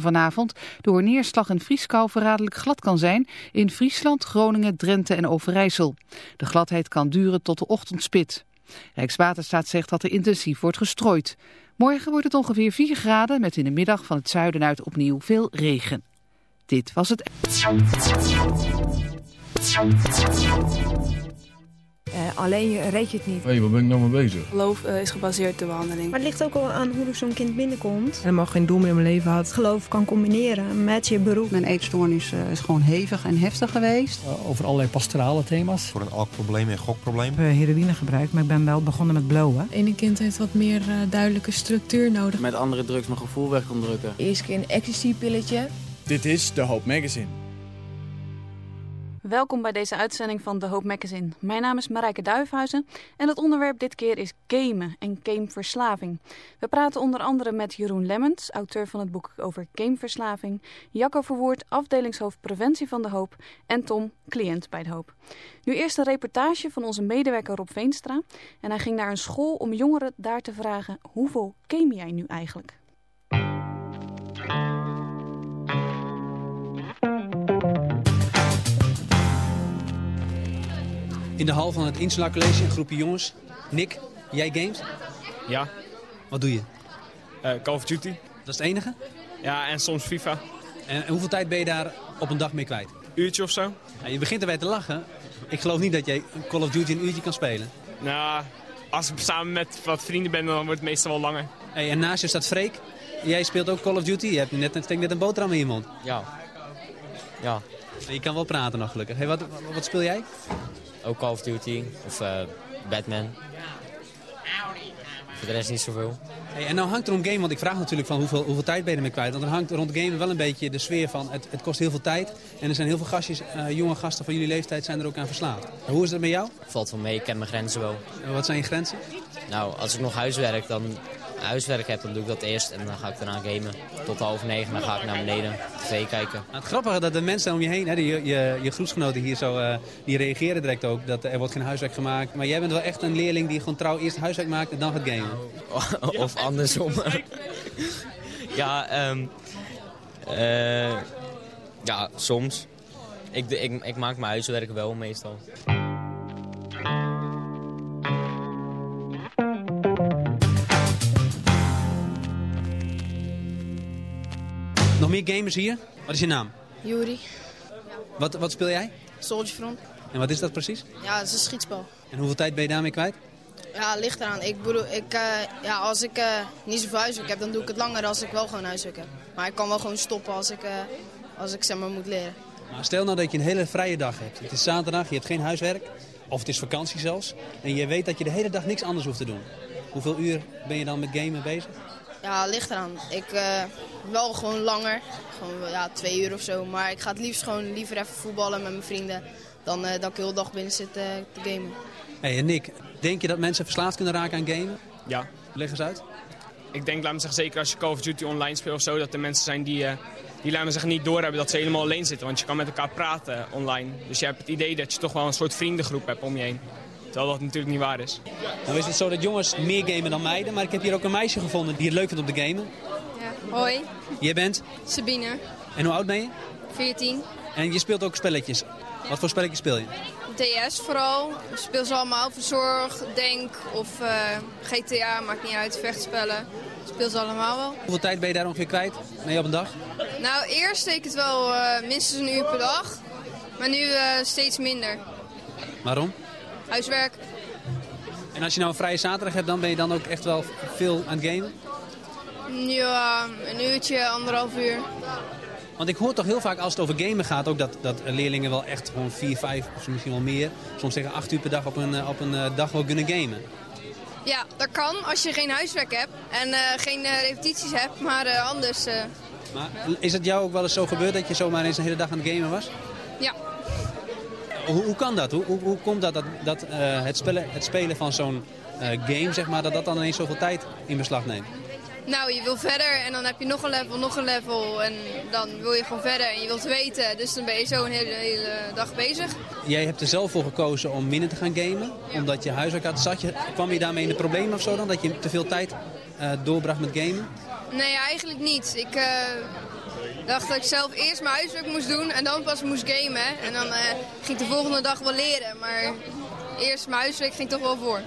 vanavond door neerslag en vrieskou verraderlijk glad kan zijn in Friesland, Groningen, Drenthe en Overijssel. De gladheid kan duren tot de ochtendspit. Rijkswaterstaat zegt dat er intensief wordt gestrooid. Morgen wordt het ongeveer 4 graden met in de middag van het zuiden uit opnieuw veel regen. Dit was het... Uh, alleen reed je het niet. Hé, hey, waar ben ik nou mee bezig? Geloof uh, is gebaseerd op de behandeling. Maar het ligt ook al aan hoe zo'n kind binnenkomt. Helemaal geen doel meer in mijn leven had. Geloof kan combineren met je beroep. Mijn eetstoornis uh, is gewoon hevig en heftig geweest. over allerlei pastorale thema's. Voor een alkprobleem en gokprobleem. Ik heb heroïne gebruikt, maar ik ben wel begonnen met blowen. Het ene kind heeft wat meer duidelijke structuur nodig. Met andere drugs mijn gevoel weg kon drukken. Eerst keer een ecstasy-pilletje. Dit is De Hoop Magazine. Welkom bij deze uitzending van The Hope Magazine. Mijn naam is Marijke Duifhuizen en het onderwerp dit keer is gamen en gameverslaving. We praten onder andere met Jeroen Lemmens, auteur van het boek over gameverslaving, Jacco Verwoerd, afdelingshoofd preventie van De Hoop en Tom, cliënt bij De Hoop. Nu eerst een reportage van onze medewerker Rob Veenstra en hij ging naar een school om jongeren daar te vragen hoeveel game jij nu eigenlijk? In de hal van het Insula College, een groepje jongens. Nick, jij games? Ja. Wat doe je? Uh, Call of Duty. Dat is het enige? Ja, en soms FIFA. En, en, hoeveel tijd ben je daar op een dag mee kwijt? Uurtje of zo. Ja, je begint erbij te lachen. Ik geloof niet dat jij Call of Duty een uurtje kan spelen. Nou, als ik samen met wat vrienden ben, dan wordt het meestal wel langer. Hey, en naast je staat Freek. Jij speelt ook Call of Duty. Je hebt net, net een boterham in je mond. Ja. Ja. Je kan wel praten nog gelukkig. Hey, wat, wat speel jij? Ook Call of Duty of uh, Batman. Voor de rest niet zoveel. Hey, en nou hangt er om game, want ik vraag natuurlijk van hoeveel, hoeveel tijd ben je ermee kwijt. Want er hangt rond gamen wel een beetje de sfeer van het, het kost heel veel tijd. En er zijn heel veel gastjes, uh, jonge gasten van jullie leeftijd zijn er ook aan verslaafd. Hoe is dat met jou? Valt wel mee, ik ken mijn grenzen wel. En wat zijn je grenzen? Nou, als ik nog huiswerk, dan huiswerk heb, dan doe ik dat eerst en dan ga ik daarna gamen. Tot half negen, dan ga ik naar beneden tv kijken. Nou, het grappige dat de mensen om je heen, hè, je, je, je groepsgenoten hier zo, uh, die reageren direct ook. Dat er wordt geen huiswerk gemaakt. Maar jij bent wel echt een leerling die gewoon trouw eerst huiswerk maakt en dan gaat gamen. of andersom. ja, um, uh, ja, soms. Ik, ik, ik maak mijn huiswerk wel meestal. Nog meer gamers hier? Wat is je naam? Juri. Wat, wat speel jij? Soldier Front. En wat is dat precies? Ja, het is een schietspel. En hoeveel tijd ben je daarmee kwijt? Ja, ligt eraan. Ik bedoel, ik, uh, ja, als ik uh, niet zoveel huiswerk heb, dan doe ik het langer als ik wel gewoon huiswerk heb. Maar ik kan wel gewoon stoppen als ik, uh, als ik zeg maar moet leren. Maar stel nou dat je een hele vrije dag hebt. Het is zaterdag, je hebt geen huiswerk. Of het is vakantie zelfs. En je weet dat je de hele dag niks anders hoeft te doen. Hoeveel uur ben je dan met gamen bezig? Ja, ligt eraan. Ik uh, wel gewoon langer. Gewoon ja, twee uur of zo. Maar ik ga het liefst gewoon liever even voetballen met mijn vrienden. Dan uh, dat ik de hele dag binnen zit uh, te gamen. Hey, en Nick, denk je dat mensen verslaafd kunnen raken aan gamen? Ja. Leg eens uit. Ik denk, laat me zeggen, zeker als je Call of Duty online speelt of zo... dat er mensen zijn die, die laat me zeggen, niet doorhebben dat ze helemaal alleen zitten. Want je kan met elkaar praten online. Dus je hebt het idee dat je toch wel een soort vriendengroep hebt om je heen. Terwijl dat natuurlijk niet waar is. Nou is het zo dat jongens meer gamen dan meiden. Maar ik heb hier ook een meisje gevonden die het leuk vindt om te gamen. Ja, hoi. Jij bent? Sabine. En hoe oud ben je? 14. En je speelt ook spelletjes. Wat voor spelletjes speel je? DS vooral. Ik speel ze allemaal. Verzorg, Denk of uh, GTA, maakt niet uit. Vechtspellen. Ik speel ze allemaal wel. Hoeveel tijd ben je daar ongeveer kwijt? Nee, op een dag? Nou, eerst deed ik het wel uh, minstens een uur per dag. Maar nu uh, steeds minder. Waarom? Huiswerk. En als je nou een vrije zaterdag hebt, dan ben je dan ook echt wel veel aan het gamen? Ja, een uurtje, anderhalf uur. Want ik hoor toch heel vaak als het over gamen gaat... ook dat, dat leerlingen wel echt gewoon vier, vijf of misschien wel meer... soms zeggen acht uur per dag op een, op een dag wel kunnen gamen. Ja, dat kan als je geen huiswerk hebt en uh, geen uh, repetities hebt, maar uh, anders... Maar is het jou ook wel eens zo gebeurd dat je zomaar eens een hele dag aan het gamen was? Ja. Hoe, hoe kan dat? Hoe, hoe, hoe komt dat, dat, dat het, spelen, het spelen van zo'n game, zeg maar, dat dat dan ineens zoveel tijd in beslag neemt? Nou, je wil verder en dan heb je nog een level, nog een level. En dan wil je gewoon verder en je wilt weten. Dus dan ben je zo een hele, hele dag bezig. Jij hebt er zelf voor gekozen om minder te gaan gamen. Omdat je huiswerk had. Zat je, kwam je daarmee in de problemen of zo dan? Dat je te veel tijd uh, doorbracht met gamen? Nee, eigenlijk niet. Ik, uh, dacht dat ik zelf eerst mijn huiswerk moest doen en dan pas moest gamen. En dan uh, ging ik de volgende dag wel leren, maar eerst mijn huiswerk ging toch wel voor.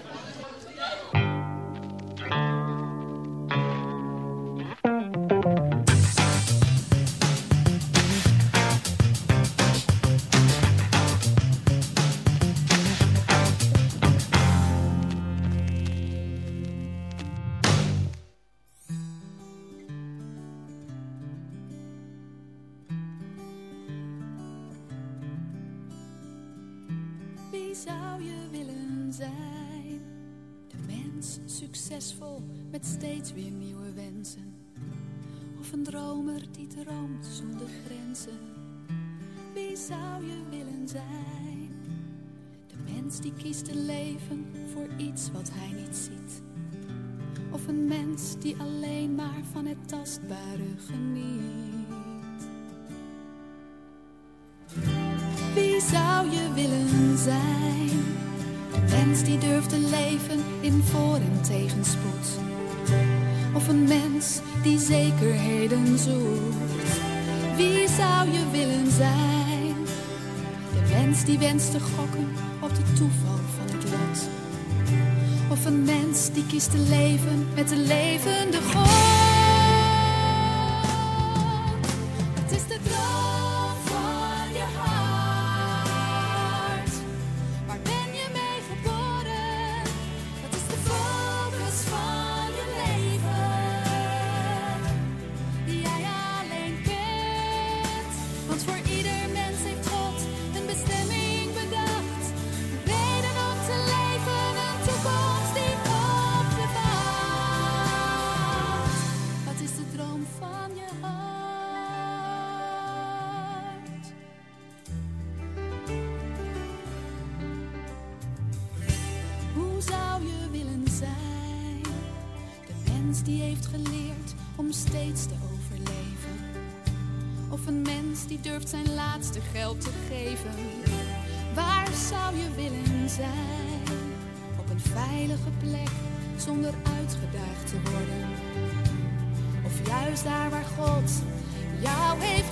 Met steeds weer nieuwe wensen. Of een dromer die droomt zonder grenzen. Wie zou je willen zijn? De mens die kiest te leven voor iets wat hij niet ziet. Of een mens die alleen maar van het tastbare geniet. Wie zou je willen zijn? Mens die durft te leven in voor- en tegenspoed. Of een mens die zekerheden zoekt. Wie zou je willen zijn? De mens die wenst te gokken op de toeval van het lot. Of een mens die kiest te leven met de levende God. Zou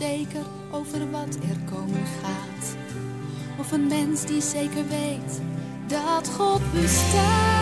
onzeker over wat er komen gaat. Of een mens die zeker weet dat God bestaat.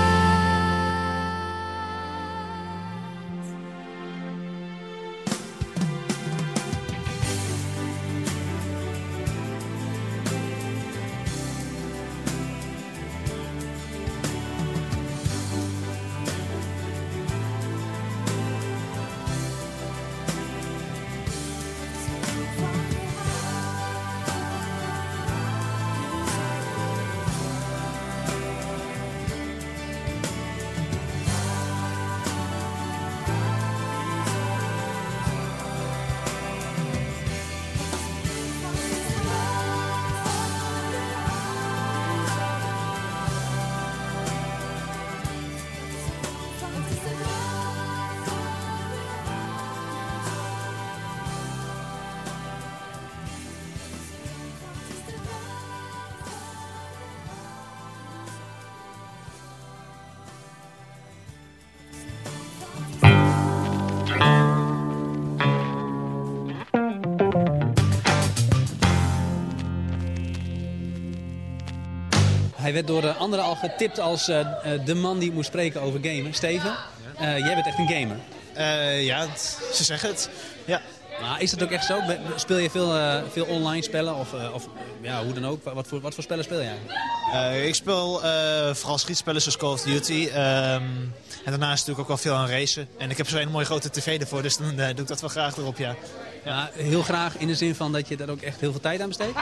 Hij werd door de anderen al getipt als uh, de man die moest spreken over gamen. Steven, jij bent echt een gamer. ja, ze zeggen het. Ja. Maar is dat ook echt zo? Speel je veel, veel online spellen of, of ja, hoe dan ook? Wat voor, wat voor spellen speel jij? Uh, ik speel vooral schietspellen zoals Call of Duty. Um, en daarnaast doe ik ook wel veel aan racen. En ik heb zo'n mooie grote tv ervoor, dus dan doe ik dat wel graag erop, ja. Ja, heel graag in de zin van dat je daar ook echt heel veel tijd aan besteedt?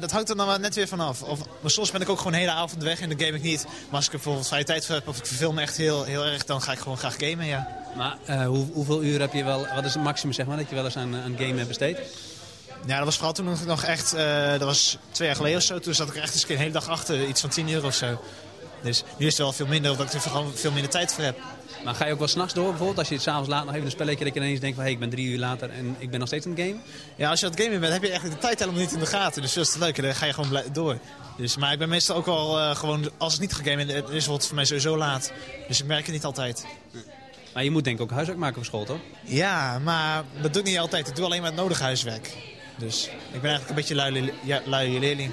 dat hangt er dan wel net weer vanaf. Of, maar soms ben ik ook gewoon een hele avond weg en dan game ik niet. Maar als ik er bijvoorbeeld vrije tijd voor heb of ik verveel me echt heel, heel erg, dan ga ik gewoon graag gamen, ja. Maar hoe, hoeveel uur heb je wel, wat is het maximum zeg maar, dat je wel eens aan, aan game hebt besteed? Ja, dat was vooral toen nog echt, uh, dat was twee jaar geleden of zo. Toen zat ik er echt eens een hele dag achter, iets van 10 uur of zo. Dus nu is het wel veel minder, omdat ik er vooral veel minder tijd voor heb. Maar ga je ook wel s'nachts door bijvoorbeeld? Als je s'avonds laat nog even een spelletje dat je ineens denkt van... hé, hey, ik ben drie uur later en ik ben nog steeds aan het gamen? Ja, als je aan het gamen bent heb je eigenlijk de tijd helemaal niet in de gaten. Dus dat is te leuk dan ga je gewoon door. Dus, maar ik ben meestal ook wel uh, gewoon, als het niet gegamed is, wordt het voor mij sowieso laat. Dus ik merk het niet altijd. Maar je moet denk ik ook huiswerk maken voor school, toch? Ja, maar dat doe ik niet altijd. Ik doe alleen maar het nodige huiswerk. Dus ik ben eigenlijk een beetje lui, lui leerling.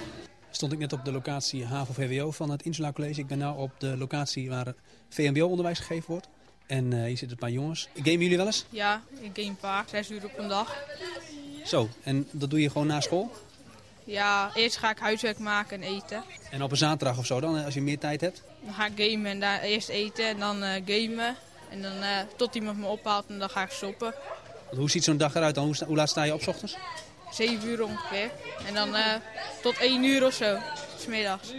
Stond ik net op de locatie HAVO-VWO van het Insula College. Ik ben nu op de locatie waar VMBO-onderwijs gegeven wordt. En uh, hier zitten een paar jongens. Gamen jullie wel eens? Ja, ik game vaak. Zes uur op een dag. Zo, en dat doe je gewoon na school? Ja, eerst ga ik huiswerk maken en eten. En op een zaterdag of zo dan, als je meer tijd hebt? Dan ga ik gamen en daar eerst eten en dan uh, gamen. En dan uh, tot iemand me ophaalt en dan ga ik stoppen. Hoe ziet zo'n dag eruit dan? Hoe, hoe, laat sta je op s ochtends? 7 uur ongeveer. En dan uh, tot 1 uur of zo, smiddags.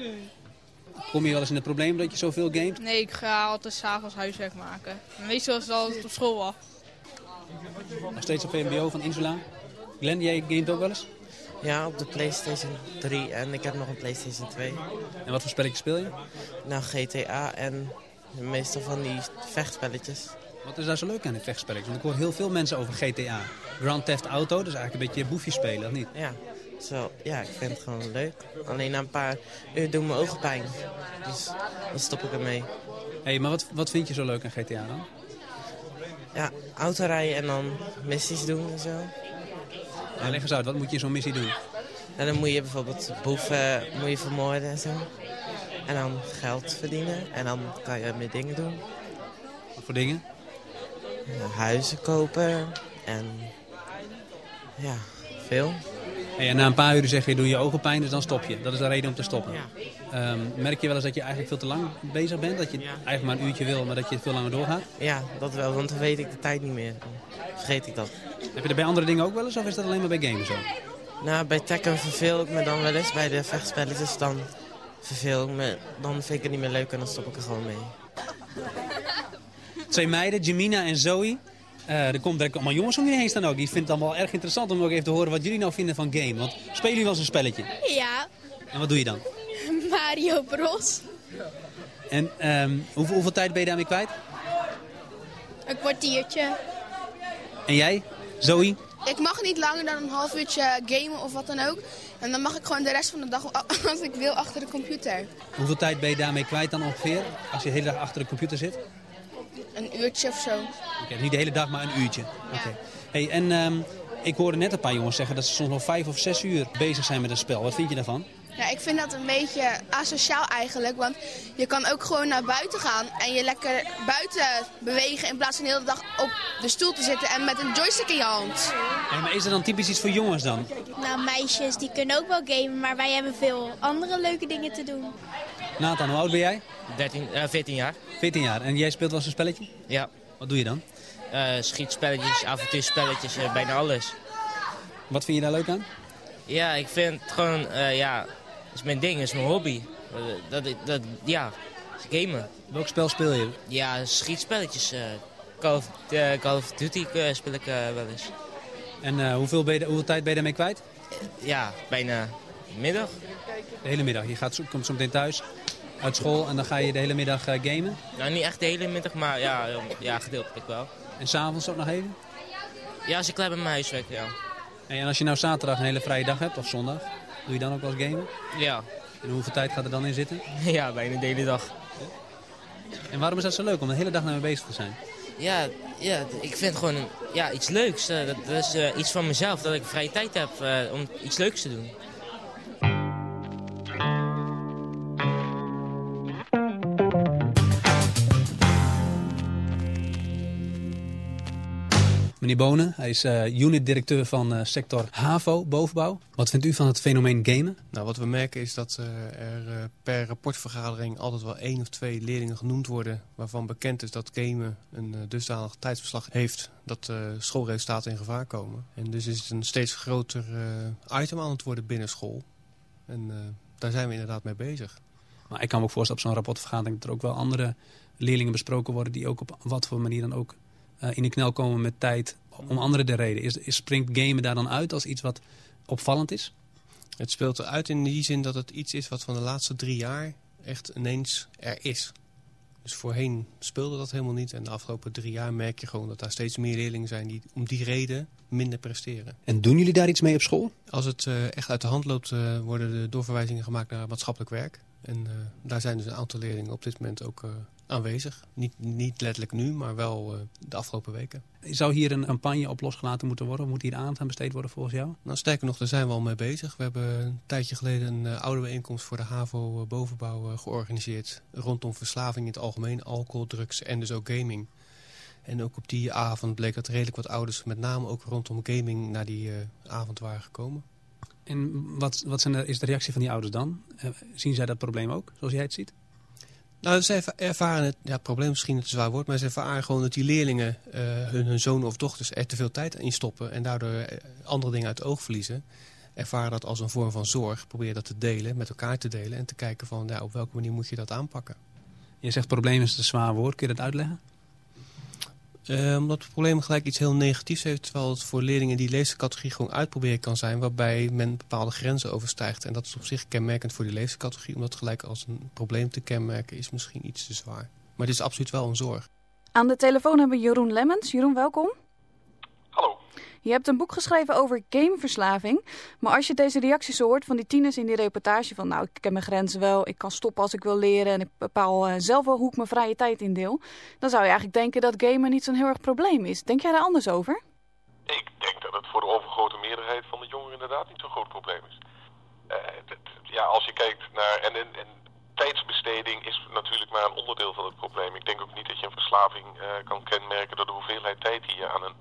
Kom je wel eens in het probleem dat je zoveel gamet? Nee, ik ga altijd s'avonds huiswerk maken. Meestal is het altijd op school af. Nog steeds op VMBO van Insula. Glenn, jij gamet ook wel eens? Ja, op de Playstation 3 en ik heb nog een Playstation 2. En wat voor spelletjes speel je? Nou, GTA en meestal van die vechtspelletjes. Wat is daar zo leuk aan, die vechtspelletjes? Want ik hoor heel veel mensen over GTA. Grand Theft Auto, dat is eigenlijk een beetje boefje spelen, of niet? Ja, zo, ja, ik vind het gewoon leuk. Alleen na een paar uur doen mijn ogen pijn. Dus dan stop ik ermee. Hé, hey, maar wat, wat vind je zo leuk aan GTA dan? Ja, autorijden en dan missies doen en zo. Ja, leg eens uit, wat moet je in zo'n missie doen? En dan moet je bijvoorbeeld boeven moet je vermoorden en zo. En dan geld verdienen. En dan kan je meer dingen doen. Wat voor dingen? Huizen kopen. En ja, veel. Hey, en na een paar uur zeg je, doe je ogen pijn, dus dan stop je. Dat is de reden om te stoppen. Ja. Um, merk je wel eens dat je eigenlijk veel te lang bezig bent? Dat je ja. eigenlijk maar een uurtje wil, maar dat je veel langer doorgaat? Ja, dat wel, want dan weet ik de tijd niet meer. Dan vergeet ik dat. Heb je er bij andere dingen ook wel eens, of is dat alleen maar bij games zo? Nou, bij Tekken verveel ik me dan wel eens. Bij de vechtspelletjes dan verveel ik me. Dan vind ik het niet meer leuk en dan stop ik er gewoon mee. Twee meiden, Jamina en Zoe. Uh, er komt direct allemaal jongens om je heen staan ook. Die vinden het allemaal erg interessant om ook even te horen wat jullie nou vinden van game. Want spelen jullie wel eens een spelletje? Ja. En wat doe je dan? Mario Bros. En um, hoeveel, hoeveel tijd ben je daarmee kwijt? Een kwartiertje. En jij, Zoe? Ik mag niet langer dan een half uurtje gamen of wat dan ook. En dan mag ik gewoon de rest van de dag, als ik wil, achter de computer. Hoeveel tijd ben je daarmee kwijt dan ongeveer? Als je de hele dag achter de computer zit? Een uurtje of zo. Oké, niet de hele dag, maar een uurtje. Ja. Okay. Hey, en um, ik hoorde net een paar jongens zeggen dat ze soms nog vijf of zes uur bezig zijn met een spel. Wat vind je daarvan? Ja, ik vind dat een beetje asociaal eigenlijk. Want je kan ook gewoon naar buiten gaan en je lekker buiten bewegen... in plaats van de hele dag op de stoel te zitten en met een joystick in je hand. Ja, maar is er dan typisch iets voor jongens dan? Nou, meisjes die kunnen ook wel gamen, maar wij hebben veel andere leuke dingen te doen. Nathan, hoe oud ben jij? 13, uh, 14 jaar. 14 jaar. En jij speelt wel eens een spelletje? Ja. Wat doe je dan? Uh, schietspelletjes, avontuurspelletjes, uh, bijna alles. Wat vind je daar leuk aan? Ja, ik vind het gewoon, ja, is mijn ding, dat is mijn hobby. Dat, dat, dat, ja, gamen. Welk spel speel je? Ja, schietspelletjes. Call of, Call of Duty speel ik wel eens. En hoeveel, ben je, hoeveel tijd ben je daarmee kwijt? Ja, bijna middag. De hele middag. Je gaat, komt zo meteen thuis uit school en dan ga je de hele middag uh, gamen? Nou, niet echt de hele middag, maar ja, ja gedeeltelijk wel. En s'avonds ook nog even? Ja, als ik klaar ben mijn huiswerk, ja. En als je nou zaterdag een hele vrije dag hebt, of zondag, doe je dan ook wel eens gamen? Ja. En hoeveel tijd gaat er dan in zitten? Ja, bijna de hele dag. En waarom is dat zo leuk, om de hele dag naar mee bezig te zijn? Ja, ja ik vind gewoon ja, iets leuks. dat, dat is uh, iets van mezelf, dat ik vrije tijd heb uh, om iets leuks te doen. Meneer Bonen, hij is uh, unit-directeur van uh, sector HAVO, bovenbouw. Wat vindt u van het fenomeen gamen? Nou, wat we merken is dat uh, er per rapportvergadering altijd wel één of twee leerlingen genoemd worden... waarvan bekend is dat gamen een dusdanig tijdsverslag heeft dat schoolresultaten in gevaar komen. En dus is het een steeds groter item aan het worden binnen school. En daar zijn we inderdaad mee bezig. Maar ik kan me ook voorstellen op zo'n rapportvergadering dat er ook wel andere leerlingen besproken worden... die ook op wat voor manier dan ook uh, in de knel komen met tijd om andere de reden. Is, is, springt gamen daar dan uit als iets wat opvallend is? Het speelt eruit in die zin dat het iets is wat van de laatste drie jaar echt ineens er is. Dus voorheen speelde dat helemaal niet. En de afgelopen drie jaar merk je gewoon dat daar steeds meer leerlingen zijn die om die reden minder presteren. En doen jullie daar iets mee op school? Als het uh, echt uit de hand loopt, uh, worden de doorverwijzingen gemaakt naar maatschappelijk werk. En uh, daar zijn dus een aantal leerlingen op dit moment ook aanwezig. Niet, niet letterlijk nu, maar wel uh, de afgelopen weken. Zou hier een campagne op losgelaten moeten worden? Moet hier aandacht aan besteed worden volgens jou? Nou, sterker nog, daar zijn we al mee bezig. We hebben een tijdje geleden een uh, oude bijeenkomst voor de HAVO bovenbouw uh, georganiseerd. Rondom verslaving in het algemeen, alcohol, drugs en dus ook gaming. En ook op die avond bleek dat redelijk wat ouders, met name ook rondom gaming, naar die avond waren gekomen. En wat, wat zijn de, is de reactie van die ouders dan? zien zij dat probleem ook, zoals jij het ziet? Nou, ze ervaren het, ja, probleem misschien het zwaar woord, maar ze ervaren gewoon dat die leerlingen uh, hun, hun zoon of dochters er te veel tijd in stoppen en daardoor uh, andere dingen uit het oog verliezen. Ervaren dat als een vorm van zorg, probeer dat te delen, met elkaar te delen en te kijken van ja, op welke manier moet je dat aanpakken. Je zegt probleem is een zwaar woord, kun je dat uitleggen? Uh, omdat het probleem gelijk iets heel negatiefs heeft... terwijl het voor leerlingen die leescategorie gewoon uitproberen kan zijn... waarbij men bepaalde grenzen overstijgt. En dat is op zich kenmerkend voor die leescategorie... omdat gelijk als een probleem te kenmerken is misschien iets te zwaar. Maar het is absoluut wel een zorg. Aan de telefoon hebben we Jeroen Lemmens. Jeroen, welkom. Je hebt een boek geschreven over gameverslaving. Maar als je deze reacties hoort van die tieners in die reportage... van nou, ik ken mijn grenzen wel, ik kan stoppen als ik wil leren... en ik bepaal uh, zelf wel hoe ik mijn vrije tijd indeel... dan zou je eigenlijk denken dat gamen niet zo'n heel erg probleem is. Denk jij daar anders over? Ik denk dat het voor de overgrote meerderheid van de jongeren inderdaad niet zo'n groot probleem is. Uh, ja, als je kijkt naar... En, en, en, tijdsbesteding is natuurlijk maar een onderdeel van het probleem. Ik denk ook niet dat je een verslaving uh, kan kenmerken door de hoeveelheid tijd die je aan een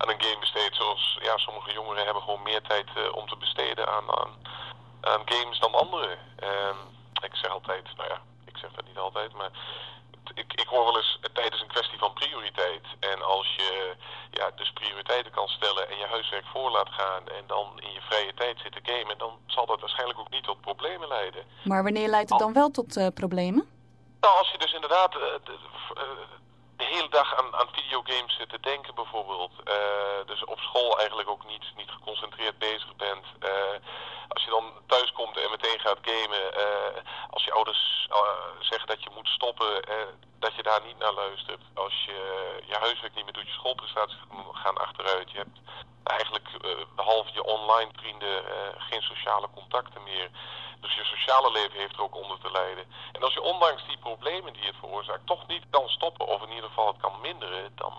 aan een game besteedt. Zoals ja, sommige jongeren hebben gewoon meer tijd uh, om te besteden aan, aan, games dan anderen. Uh, ik zeg altijd, nou ja, ik zeg dat niet altijd, maar ik, ik hoor wel eens, tijd is een kwestie van prioriteit. En als je ja, dus prioriteiten kan stellen en je huiswerk voor laat gaan en dan in je vrije tijd zit te gamen, dan zal dat waarschijnlijk ook niet tot problemen leiden. Maar wanneer leidt het dan wel tot uh, problemen? Nou, als je dus inderdaad uh, de, de hele dag aan, aan videogames zit te denken bijvoorbeeld. Uh, dus op school eigenlijk ook niet, niet geconcentreerd bezig bent. Uh, als je dan thuis komt en meteen gaat gamen. Uh, als je ouders zeggen dat je moet stoppen, dat je daar niet naar luistert. Als je je huiswerk niet meer doet, je schoolprestaties gaan achteruit. Je hebt eigenlijk behalve je online vrienden geen sociale contacten meer. Dus je sociale leven heeft er ook onder te lijden. En als je ondanks die problemen die het veroorzaakt toch niet kan stoppen of in ieder geval het kan minderen, dan,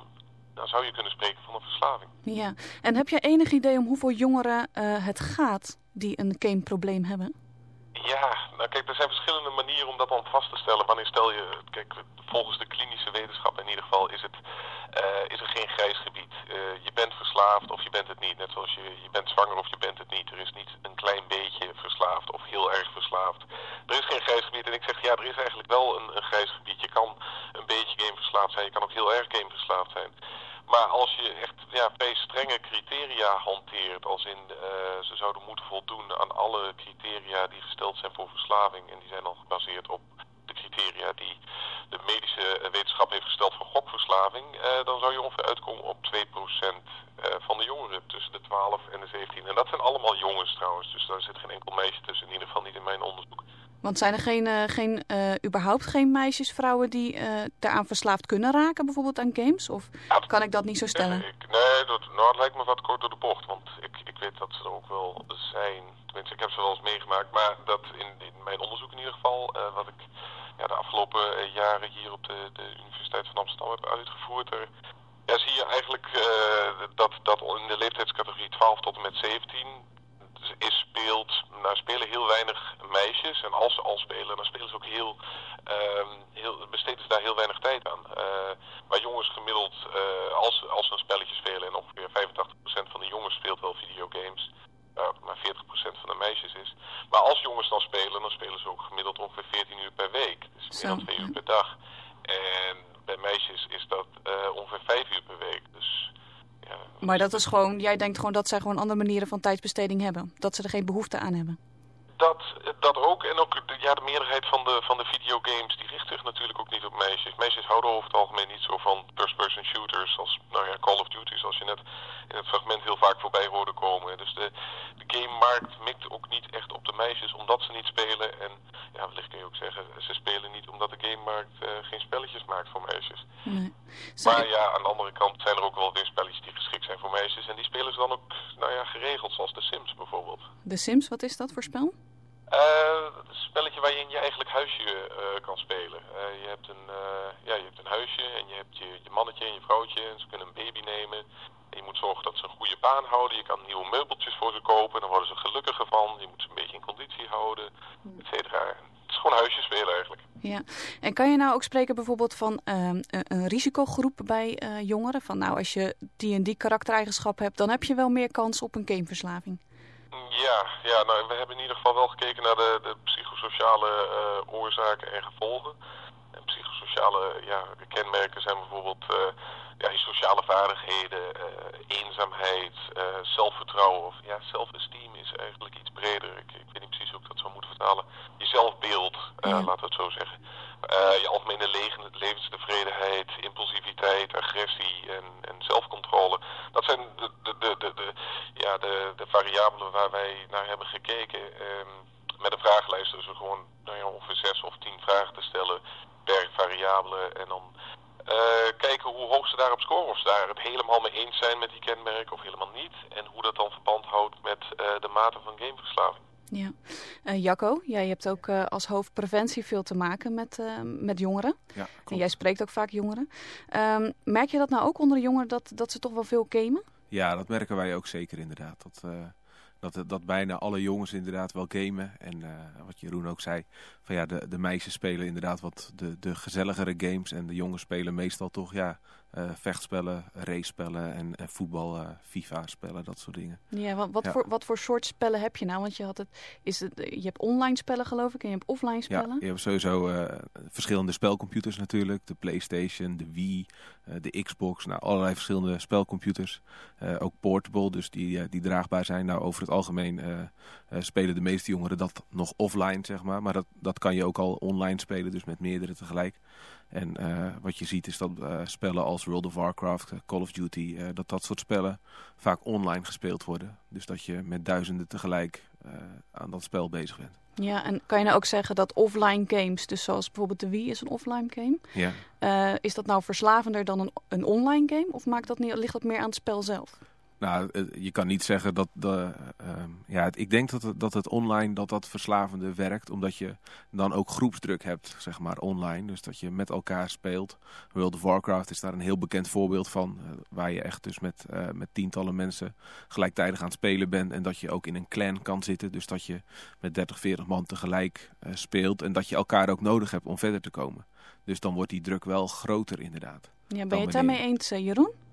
dan zou je kunnen spreken van een verslaving. Ja, en heb je enig idee om hoeveel jongeren het gaat die een gameprobleem hebben? Ja, nou kijk, er zijn verschillende manieren om dat dan vast te stellen. Wanneer stel je, kijk, volgens de klinische wetenschap in ieder geval is, het, uh, is er geen grijs gebied. Uh, je bent verslaafd of je bent het niet. Net zoals je, je bent zwanger of je bent het niet. Er is niet een klein beetje verslaafd of heel erg verslaafd. Er is geen grijs gebied en ik zeg ja, er is eigenlijk wel een, een grijs gebied. Je kan een beetje gameverslaafd zijn, je kan ook heel erg gameverslaafd zijn. Maar als je ja, vrij strenge criteria hanteert, als in uh, ze zouden moeten voldoen aan alle criteria die gesteld zijn voor verslaving, en die zijn dan gebaseerd op de criteria die de medische wetenschap heeft gesteld voor gokverslaving, uh, dan zou je ongeveer uitkomen op 2% uh, van de jongeren tussen de 12 en de 17. En dat zijn allemaal jongens trouwens, dus daar zit geen enkel meisje tussen, in ieder geval niet in mijn onderzoek. Want zijn er geen, uh, geen, uh, überhaupt geen meisjes, vrouwen die uh, daaraan verslaafd kunnen raken, bijvoorbeeld aan games? Of ja, kan ik dat niet zo stellen? Ik, nee, dat, nou, lijkt me wat kort door de bocht, want ik, ik weet dat ze er ook wel zijn. Tenminste, ik heb ze wel eens meegemaakt, maar dat in, in mijn onderzoek in ieder geval, wat ik ja, de afgelopen jaren hier op de, de Universiteit van Amsterdam heb uitgevoerd, er, ja, zie je eigenlijk dat, dat in de leeftijdscategorie 12 tot en met 17 is, speelt, nou spelen heel weinig meisjes. En als ze al spelen, dan spelen ze ook heel, ehm, heel besteden ze daar heel weinig tijd aan. Eh, maar jongens gemiddeld, eh, als, als ze een spelletje spelen, en ongeveer 85% van de jongens speelt wel videogames eh, maar 40% van de meisjes is. Maar als jongens dan spelen, dan spelen ze ook gemiddeld ongeveer 14 uur per week. Dus meer dan 2 uur per dag. En bij meisjes is dat ongeveer 5 uur per week. Dus maar dat is gewoon, jij denkt gewoon dat zij gewoon andere manieren van tijdsbesteding hebben. Dat ze er geen behoefte aan hebben. Dat, dat ook. En ook de, ja, de meerderheid van de, van de videogames die richt zich natuurlijk ook niet op meisjes. Meisjes houden over het algemeen niet zo van first-person shooters als nou ja, Call of Duty, zoals je net in het fragment heel vaak voorbij hoorde komen. Dus de, de gamemarkt mikt ook niet echt op de meisjes omdat ze niet spelen. En ja, wellicht kun je ook zeggen, ze spelen niet omdat de gamemarkt uh, geen spelletjes maakt voor meisjes. Nee. Maar ja, aan de andere kant zijn er ook wel weer spelletjes die geschikt zijn voor meisjes. En die spelen ze dan ook nou ja, geregeld, zoals The Sims bijvoorbeeld. The Sims, wat is dat voor spel? Uh, een spelletje waar je in je eigenlijk huisje uh, kan spelen. Uh, je, hebt een, ja, je hebt een huisje en je hebt je, je mannetje en je vrouwtje en ze kunnen een baby nemen. En je moet zorgen dat ze een goede baan houden. Je kan nieuwe meubeltjes voor ze kopen, dan worden ze gelukkiger van. Je moet ze een beetje in conditie houden, et cetera. Het is gewoon huisje spelen eigenlijk. Ja, en kan je nou ook spreken bijvoorbeeld van ehm, een risicogroep bij jongeren? Van nou, als je die en die karaktereigenschap hebt, dan heb je wel meer kans op een gameverslaving. Ja, ja nou, we hebben in ieder geval wel gekeken naar de, de psychosociale uh, oorzaken en gevolgen. En psychosociale ja, kenmerken zijn bijvoorbeeld uh, ja, je sociale vaardigheden, uh, eenzaamheid, zelfvertrouwen. Of ja, self-esteem is eigenlijk iets breder. Ik, ik, weet niet precies hoe ik dat zou moeten vertalen. Je zelfbeeld, ja. laten we het zo zeggen. Je algemene levenstevredenheid, impulsiviteit, agressie en, en zelfcontrole. Dat zijn de, de, de, de, ja, de, variabelen waar wij naar hebben gekeken. Um, met een vragenlijst dus gewoon nou ongeveer zes of tien vragen te stellen per variabele. En dan uh, kijken hoe hoog ze daarop scoren. Of ze daar het helemaal mee eens zijn met die kenmerken of helemaal niet. En hoe dat dan verband houdt met uh, de mate van gameverslaving. Ja. Uh, Jacco, jij hebt ook uh, als hoofdpreventie veel te maken met, uh, met jongeren. Ja, en jij spreekt ook vaak jongeren. Um, merk je dat nou ook onder de jongeren dat, dat ze toch wel veel gamen? Ja, dat merken wij ook zeker inderdaad. Dat, dat, dat bijna alle jongens inderdaad wel gamen. En wat Jeroen ook zei, van ja, de, de meisjes spelen inderdaad wat de, de gezelligere games. En de jongens spelen meestal toch ja, uh, vechtspellen, racespellen en, en voetbal, uh, FIFA-spellen, dat soort dingen. Ja, wat, wat, ja. Voor, wat voor soort spellen heb je nou? Want je, had het, is het, je hebt online spellen geloof ik en je hebt offline spellen. Ja, je hebt sowieso uh, verschillende spelcomputers natuurlijk. De Playstation, de Wii, de Xbox, nou, allerlei verschillende spelcomputers. ook portable, dus die, die draagbaar zijn. Nou, over het algemeen spelen de meeste jongeren dat nog offline, zeg maar. Maar dat, dat kan je ook al online spelen, dus met meerdere tegelijk. En uh, wat je ziet is dat uh, spellen als World of Warcraft, Call of Duty, dat dat soort spellen vaak online gespeeld worden. Dus dat je met duizenden tegelijk aan dat spel bezig bent. Ja, en kan je nou ook zeggen dat offline games, dus zoals bijvoorbeeld de Wii is een offline game. Ja. is dat nou verslavender dan een, een online game of maakt dat niet, ligt dat meer aan het spel zelf? Nou, je kan niet zeggen dat... De, uh, ja, ik denk dat het, dat het online dat dat verslavende werkt. Omdat je dan ook groepsdruk hebt, zeg maar, online. Dus dat je met elkaar speelt. World of Warcraft is daar een heel bekend voorbeeld van. Uh, waar je echt dus met, uh, met tientallen mensen gelijktijdig aan het spelen bent. En dat je ook in een clan kan zitten. Dus dat je met 30, 40 man tegelijk speelt. En dat je elkaar ook nodig hebt om verder te komen. Dus dan wordt die druk wel groter inderdaad. Ja, ben je het daarmee eens, Jeroen?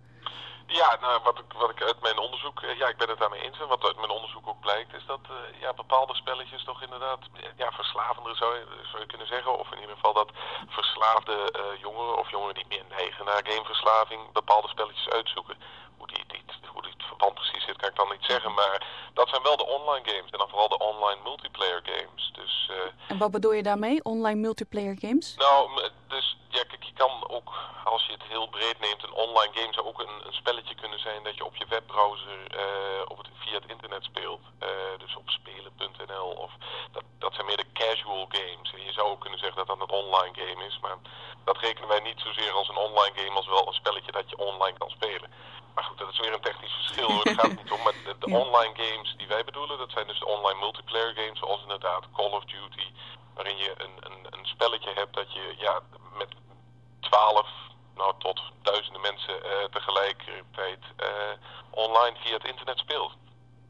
Ja, nou, wat, ik, wat ik uit mijn onderzoek, ja, ik ben het daarmee eens. En wat uit mijn onderzoek ook blijkt, is dat uh, ja, bepaalde spelletjes toch inderdaad ja, verslavender zou je, zou je kunnen zeggen. Of in ieder geval dat verslaafde jongeren of jongeren die meer neigen naar gameverslaving bepaalde spelletjes uitzoeken. Hoe die, die, hoe die het verband precies zit, kan ik dan niet zeggen. Maar dat zijn wel de online games en dan vooral de online multiplayer games. Dus, uh, en wat bedoel je daarmee, online multiplayer games? Nou, dus ja, kijk, je kan ook, als je het heel breed neemt, een online game zou ook een, een spelletje kunnen zijn dat je op je webbrowser uh, op het, via het internet speelt. Uh, dus op spelen.nl of dat, dat zijn meer de casual games. En je zou ook kunnen zeggen dat dat een online game is, maar dat rekenen wij niet zozeer als een online game als wel een spelletje dat je online kan spelen. Maar goed, dat is weer een technisch verschil, hoor. daar gaat het niet om. Maar de, de ja. online games die wij bedoelen, dat zijn dus de online multiplayer games, zoals inderdaad Call of Duty, waarin je een, een, een spelletje hebt dat je ja, met 12 nou, tot duizenden mensen uh, tegelijkertijd uh, online via het internet speelt.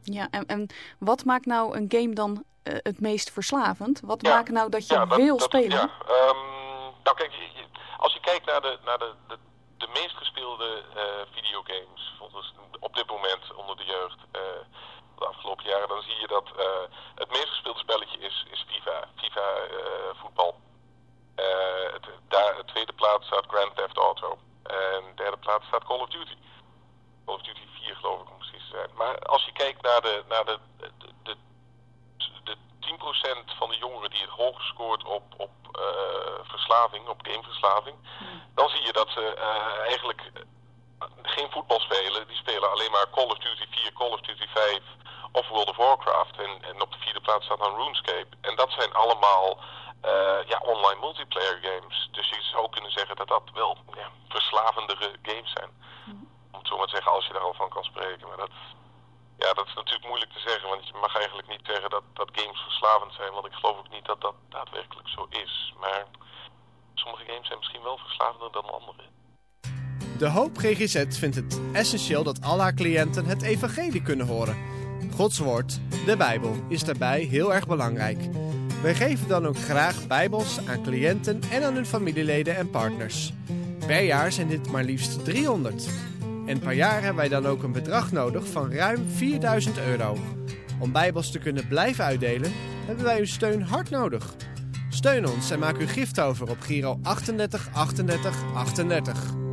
Ja, en, en wat maakt nou een game dan uh, het meest verslavend? Wat maakt nou dat je wil spelen? Ja, um, nou kijk, je, je, als je kijkt naar de, naar de, de, de meest gespeelde videogames volgens, op dit moment onder de jeugd de afgelopen jaren, dan zie je dat het meest gespeelde spelletje is, is FIFA, FIFA voetbal. Uh, plaats staat Grand Theft Auto. En derde plaats staat Call of Duty. Call of Duty 4 geloof ik om precies te zijn. Maar als je kijkt naar de, naar de, de, de, de 10% van de jongeren die het hoog scoort op, op uh, verslaving, op gameverslaving, dan zie je dat ze uh, eigenlijk geen voetbal spelen. Die spelen alleen maar Call of Duty 4, Call of Duty 5 of World of Warcraft. En, en op de vierde plaats staat dan RuneScape. En dat zijn allemaal uh, ja, online multiplayer games. Dus je zou kunnen zeggen dat dat wel ja, verslavendere games zijn. Mm. Om het zo maar te zeggen, als je daar al van kan spreken. Maar dat, ja, dat is natuurlijk moeilijk te zeggen. Want je mag eigenlijk niet zeggen dat, dat games verslavend zijn. Want ik geloof ook niet dat dat daadwerkelijk zo is. Maar sommige games zijn misschien wel verslavender dan andere. De Hoop GGZ vindt het essentieel dat al haar cliënten het evangelie kunnen horen. Gods woord, de Bijbel, is daarbij heel erg belangrijk. Wij geven dan ook graag Bijbels aan cliënten en aan hun familieleden en partners. Per jaar zijn dit maar liefst 300. En per jaar hebben wij dan ook een bedrag nodig van ruim 4000 euro. Om Bijbels te kunnen blijven uitdelen, hebben wij uw steun hard nodig. Steun ons en maak uw gift over op Giro 38 38 38.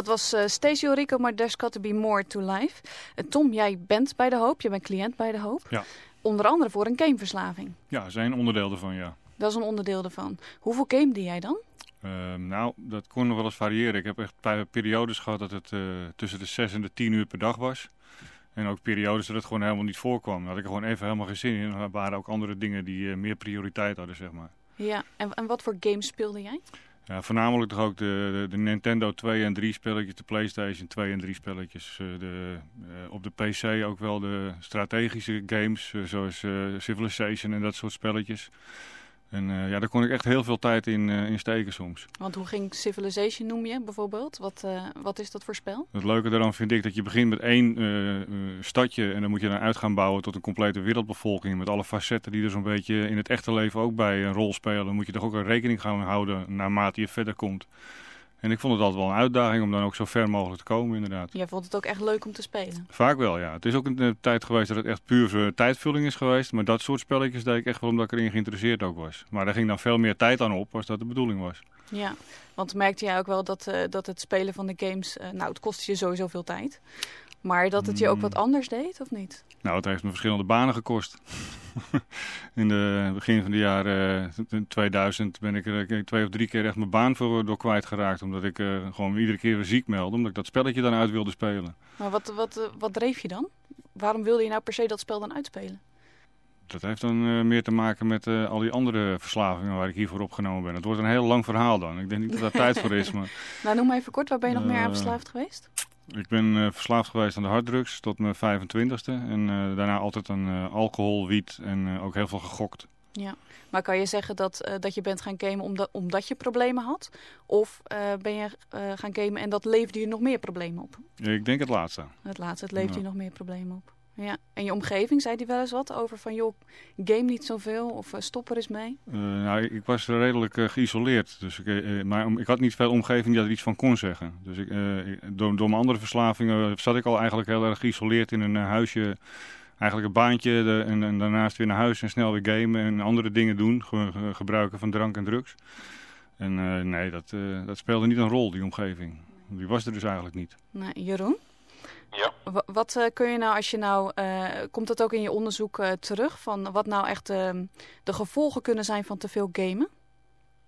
Dat was uh, Stacey Rico, maar There's Got To Be More To Life. Uh, Tom, jij bent bij De Hoop, je bent cliënt bij De Hoop. Ja. Onder andere voor een gameverslaving. Ja, zijn onderdeel ervan, ja. Dat is een onderdeel ervan. Hoeveel gamede jij dan? Uh, nou, dat kon nog wel eens variëren. Ik heb echt periodes gehad dat het uh, tussen de 6 en de 10 uur per dag was. En ook periodes dat het gewoon helemaal niet voorkwam. Daar had ik er gewoon even helemaal geen zin in. Er waren ook andere dingen die uh, meer prioriteit hadden, zeg maar. Ja, en, en wat voor games speelde jij? Ja, voornamelijk toch ook de, de, Nintendo 2 en 3 spelletjes, de PlayStation 2 en 3 spelletjes. Uh, de, uh, op de PC ook wel de strategische games, uh, zoals Civilization en dat soort spelletjes. En ja, daar kon ik echt heel veel tijd in, in steken soms. Want hoe ging Civilization noem je bijvoorbeeld? Wat, wat is dat voor spel? Het leuke daarvan vind ik dat je begint met één stadje en dan moet je dan uit gaan bouwen tot een complete wereldbevolking. Met alle facetten die er zo'n beetje in het echte leven ook bij een rol spelen. Dan moet je toch ook een rekening gaan houden naarmate je verder komt. En ik vond het altijd wel een uitdaging om dan ook zo ver mogelijk te komen inderdaad. Jij vond het ook echt leuk om te spelen? Vaak wel, ja. Het is ook een tijd geweest dat het echt puur tijdvulling is geweest. Maar dat soort spelletjes deed ik echt wel omdat ik erin geïnteresseerd ook was. Maar daar ging dan veel meer tijd aan op als dat de bedoeling was. Ja, want merkte jij ook wel dat, uh, dat het spelen van de games, uh, nou het kostte je sowieso veel tijd. Maar dat het je ook wat Hmm. anders deed, of niet? Nou, het heeft me verschillende banen gekost. In het begin van de jaren uh, 2000 ben ik er twee of drie keer echt mijn baan voor door kwijtgeraakt. Omdat ik uh, gewoon iedere keer weer ziek meldde, omdat ik dat spelletje dan uit wilde spelen. Maar wat, wat, wat dreef je dan? Waarom wilde je nou per se dat spel dan uitspelen? Dat heeft dan uh, meer te maken met uh, al die andere verslavingen waar ik hiervoor opgenomen ben. Het wordt een heel lang verhaal dan. Ik denk niet dat daar tijd voor is. Maar, nou, noem maar even kort. Waar ben je nog meer aan verslaafd geweest? Ik ben uh, verslaafd geweest aan de harddrugs tot mijn 25ste. En uh, daarna altijd aan uh, alcohol, wiet en ook heel veel gegokt. Ja, maar kan je zeggen dat, dat je bent gaan gamen omdat, omdat je problemen had? Of ben je gaan gamen en dat leverde je nog meer problemen op? Ik denk het laatste. Het laatste, het leverde ja. je nog meer problemen op. Ja, en je omgeving, zei die wel eens wat over van joh, game niet zoveel of uh, stop er eens mee? Uh, nou, ik was redelijk uh, geïsoleerd, dus ik, uh, maar ik had niet veel omgeving die er iets van kon zeggen. Dus ik, door, door mijn andere verslavingen zat ik al eigenlijk heel erg geïsoleerd in een huisje, eigenlijk een baantje de, en, en, daarnaast weer naar huis en snel weer gamen en andere dingen doen, ge, gebruiken van drank en drugs. En nee, dat, dat speelde niet een rol, die omgeving. Die was er dus eigenlijk niet. Jeroen? Ja. Wat, uh, kun je nou, als je nou, uh, komt dat ook in je onderzoek uh, terug, van wat nou echt de gevolgen kunnen zijn van te veel gamen?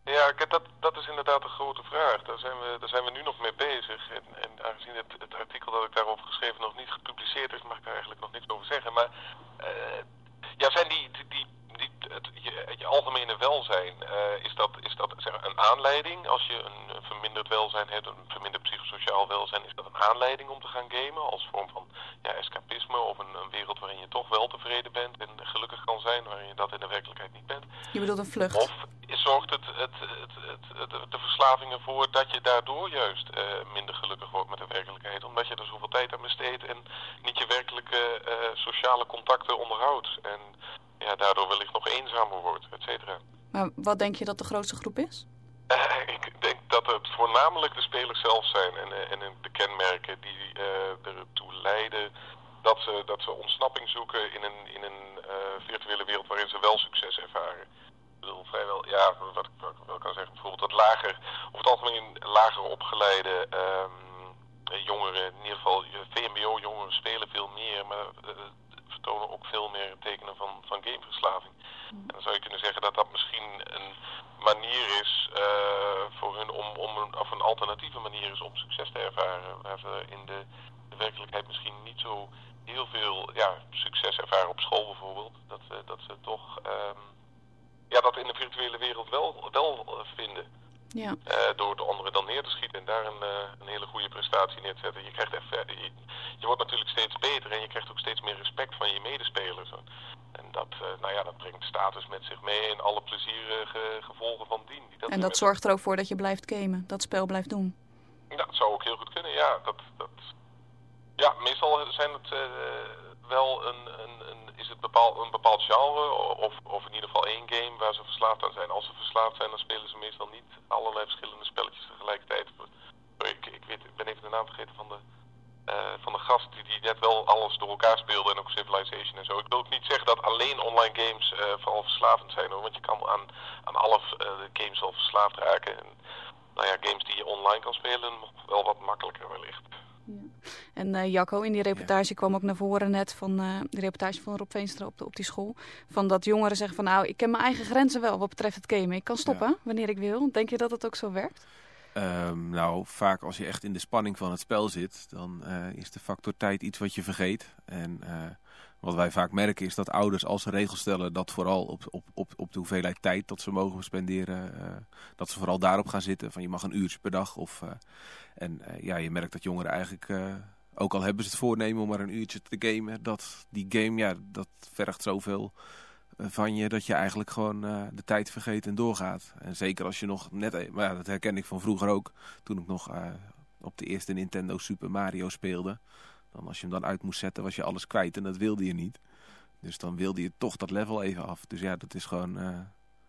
Ja, dat, dat is inderdaad een grote vraag. Daar zijn we, daar zijn we nu nog mee bezig. En, en aangezien het, het, artikel dat ik daarover geschreven nog niet gepubliceerd is, mag ik daar eigenlijk nog niets over zeggen. Maar ja, zijn die die, het, je, je, algemene welzijn, uh, is dat, is dat zeg, een aanleiding? Als je een verminderd welzijn hebt, een verminderd psychosociaal welzijn, is dat een aanleiding om te gaan gamen? Als vorm van ja, escapisme of een, een, wereld waarin je toch wel tevreden bent en gelukkig kan zijn, waarin je dat in de werkelijkheid niet bent? Je bedoelt een vlucht? Of zorgt het, het, het, de verslaving ervoor dat je daardoor juist uh, minder gelukkig wordt met de werkelijkheid? Omdat je er zoveel tijd aan besteedt en niet je werkelijke uh, sociale contacten onderhoudt. En ja, daardoor wellicht nog eenzamer wordt, et cetera. Maar wat denk je dat de grootste groep is? Uh, ik denk dat het voornamelijk de spelers zelf zijn en, uh, en de kenmerken die uh, ertoe leiden dat ze, dat ze ontsnapping zoeken in een, in een virtuele wereld waarin ze wel succes ervaren. Ik bedoel, vrijwel, ja, wat ik wel kan zeggen, bijvoorbeeld dat lager, over het algemeen lager opgeleide um, jongeren, in ieder geval VMBO-jongeren spelen veel meer, maar vertonen ook veel meer tekenen van, van gameverslaving. En dan zou je kunnen zeggen dat dat misschien een manier is uh, voor hun om, om een, of een alternatieve manier is om succes te ervaren. Waar ze in de, de werkelijkheid misschien niet zo heel veel ja, succes ervaren op school bijvoorbeeld. Dat, uh, dat ze toch um, ja, dat in de virtuele wereld wel, wel vinden. Ja. Uh, door de anderen dan neer te schieten en daar een, uh, een hele goede prestatie neer te zetten. Je, krijgt even, je, je, wordt natuurlijk steeds beter en je krijgt ook steeds meer respect van je medespelers. En dat, uh, nou ja, dat brengt status met zich mee en alle plezierige gevolgen van dien. Die dat en dat zorgt er ook voor dat je blijft gamen, dat spel blijft doen. Ja, dat zou ook heel goed kunnen, ja. Dat, dat... Ja, meestal zijn het wel een, een, een, is het bepaal, een bepaald genre of, of in ieder geval één game waar ze verslaafd aan zijn. Als ze verslaafd zijn, dan spelen ze meestal niet allerlei verschillende spelletjes tegelijkertijd. Ik, ik, weet, ik ben even de naam vergeten van de, uh, van de gast die, die net wel alles door elkaar speelde en ook Civilization en zo. Ik wil ook niet zeggen dat alleen online games uh, vooral verslavend zijn hoor, want je kan aan, aan alle uh, games al verslaafd raken. En, nou ja, games die je online kan spelen, wel wat makkelijker wellicht. En uh, Jacco, in die reportage ja. kwam ook naar voren net van uh, de reportage van Rob Veenstra op, de, op die school. Van dat jongeren zeggen van nou, ik ken mijn eigen grenzen wel wat betreft het gamen. Ik kan stoppen ja. wanneer ik wil. Denk je dat het ook zo werkt? Ehm, nou, vaak als je echt in de spanning van het spel zit, dan uh, is de factor tijd iets wat je vergeet. En wat wij vaak merken is dat ouders als ze regels stellen, dat vooral op, op, op, op de hoeveelheid tijd dat ze mogen spenderen, uh, dat ze vooral daarop gaan zitten. Van je mag een uurtje per dag. Of, en ja, je merkt dat jongeren eigenlijk, ook al hebben ze het voornemen om maar een uurtje te gamen, dat die game, ja, dat vergt zoveel van je dat je eigenlijk gewoon de tijd vergeet en doorgaat. En zeker als je nog net, maar ja, dat herken ik van vroeger ook, toen ik nog op de eerste Nintendo Super Mario speelde. Dan als je hem dan uit moest zetten was je alles kwijt en dat wilde je niet. Dus dan wilde je toch dat level even af. Dus ja, dat is gewoon... Uh,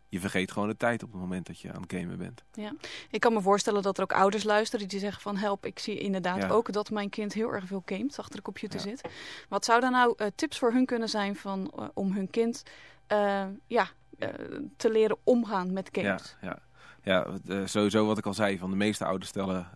je vergeet gewoon de tijd op het moment dat je aan het gamen bent. Ja. Ik kan me voorstellen dat er ook ouders luisteren die zeggen van help, ik zie inderdaad ja. ook dat mijn kind heel erg veel gamet, achter de computer ja. zit. Wat zou dan nou uh, tips voor hun kunnen zijn van, uh, om hun kind ja, te leren omgaan met games? Ja, ja. Ja, sowieso wat ik al zei, van de meeste ouders stellen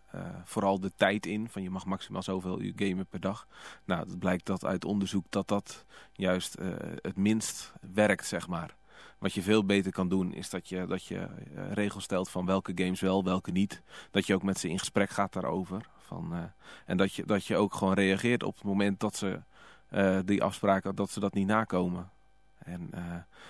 vooral de tijd in. Van je mag maximaal zoveel uur gamen per dag. Nou, het blijkt dat uit onderzoek dat dat juist het minst werkt, zeg maar. Wat je veel beter kan doen is dat je, dat je regels stelt van welke games wel, welke niet. Dat je ook met ze in gesprek gaat daarover. Van, en dat je, dat je ook gewoon reageert op het moment dat ze die afspraken, dat ze dat niet nakomen. En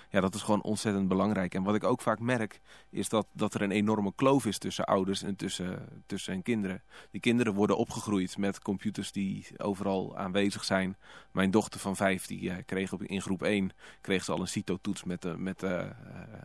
ja, dat is gewoon ontzettend belangrijk. En wat ik ook vaak merk, is dat, dat er een enorme kloof is tussen ouders en tussen, tussen hun kinderen. Die kinderen worden opgegroeid met computers die overal aanwezig zijn. Mijn dochter van vijf, die uh, kreeg op, in groep 1 kreeg ze al een CITO-toets met de, met, uh,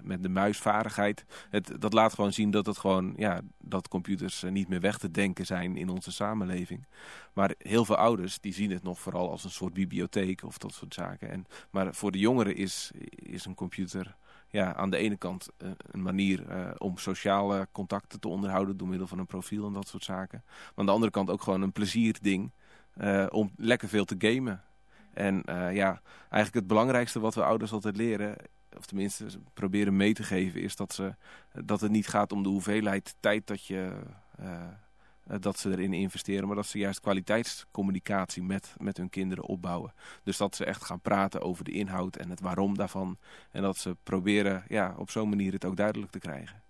met de muisvaardigheid. Het, dat laat gewoon zien dat, het gewoon, ja, dat computers niet meer weg te denken zijn in onze samenleving. Maar heel veel ouders die zien het nog vooral als een soort bibliotheek of dat soort zaken. En, maar voor de jongeren is, is een computer ja, aan de ene kant uh, een manier uh, om sociale contacten te onderhouden door middel van een profiel en dat soort zaken. Maar aan de andere kant ook gewoon een plezierding uh, om lekker veel te gamen. En ja, eigenlijk het belangrijkste wat we ouders altijd leren, of tenminste proberen mee te geven, is dat, ze, dat het niet gaat om de hoeveelheid tijd dat je dat ze erin investeren, maar dat ze juist kwaliteitscommunicatie met, met hun kinderen opbouwen. Dus dat ze echt gaan praten over de inhoud en het waarom daarvan. En dat ze proberen ja, op zo'n manier het ook duidelijk te krijgen.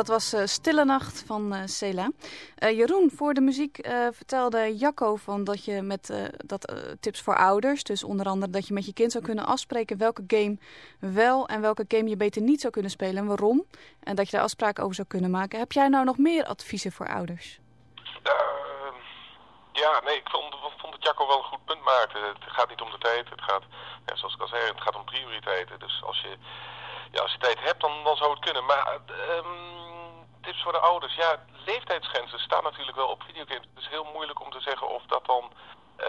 Dat was uh, Stille Nacht van uh, Cela. Uh, Jeroen, voor de muziek vertelde Jacco van dat je met dat, tips voor ouders, dus onder andere dat je met je kind zou kunnen afspreken welke game wel en welke game je beter niet zou kunnen spelen en waarom. En dat je daar afspraken over zou kunnen maken. Heb jij nou nog meer adviezen voor ouders? ja, nee, ik vond, vond dat Jacco wel een goed punt maakte. Het gaat niet om de tijd, het gaat, zoals ik al zei, het gaat om prioriteiten. Dus als je ja, als je tijd hebt, dan, dan zou het kunnen. Maar um, tips voor de ouders. Ja, leeftijdsgrenzen staan natuurlijk wel op videogames. Het is heel moeilijk om te zeggen of dat dan... Uh,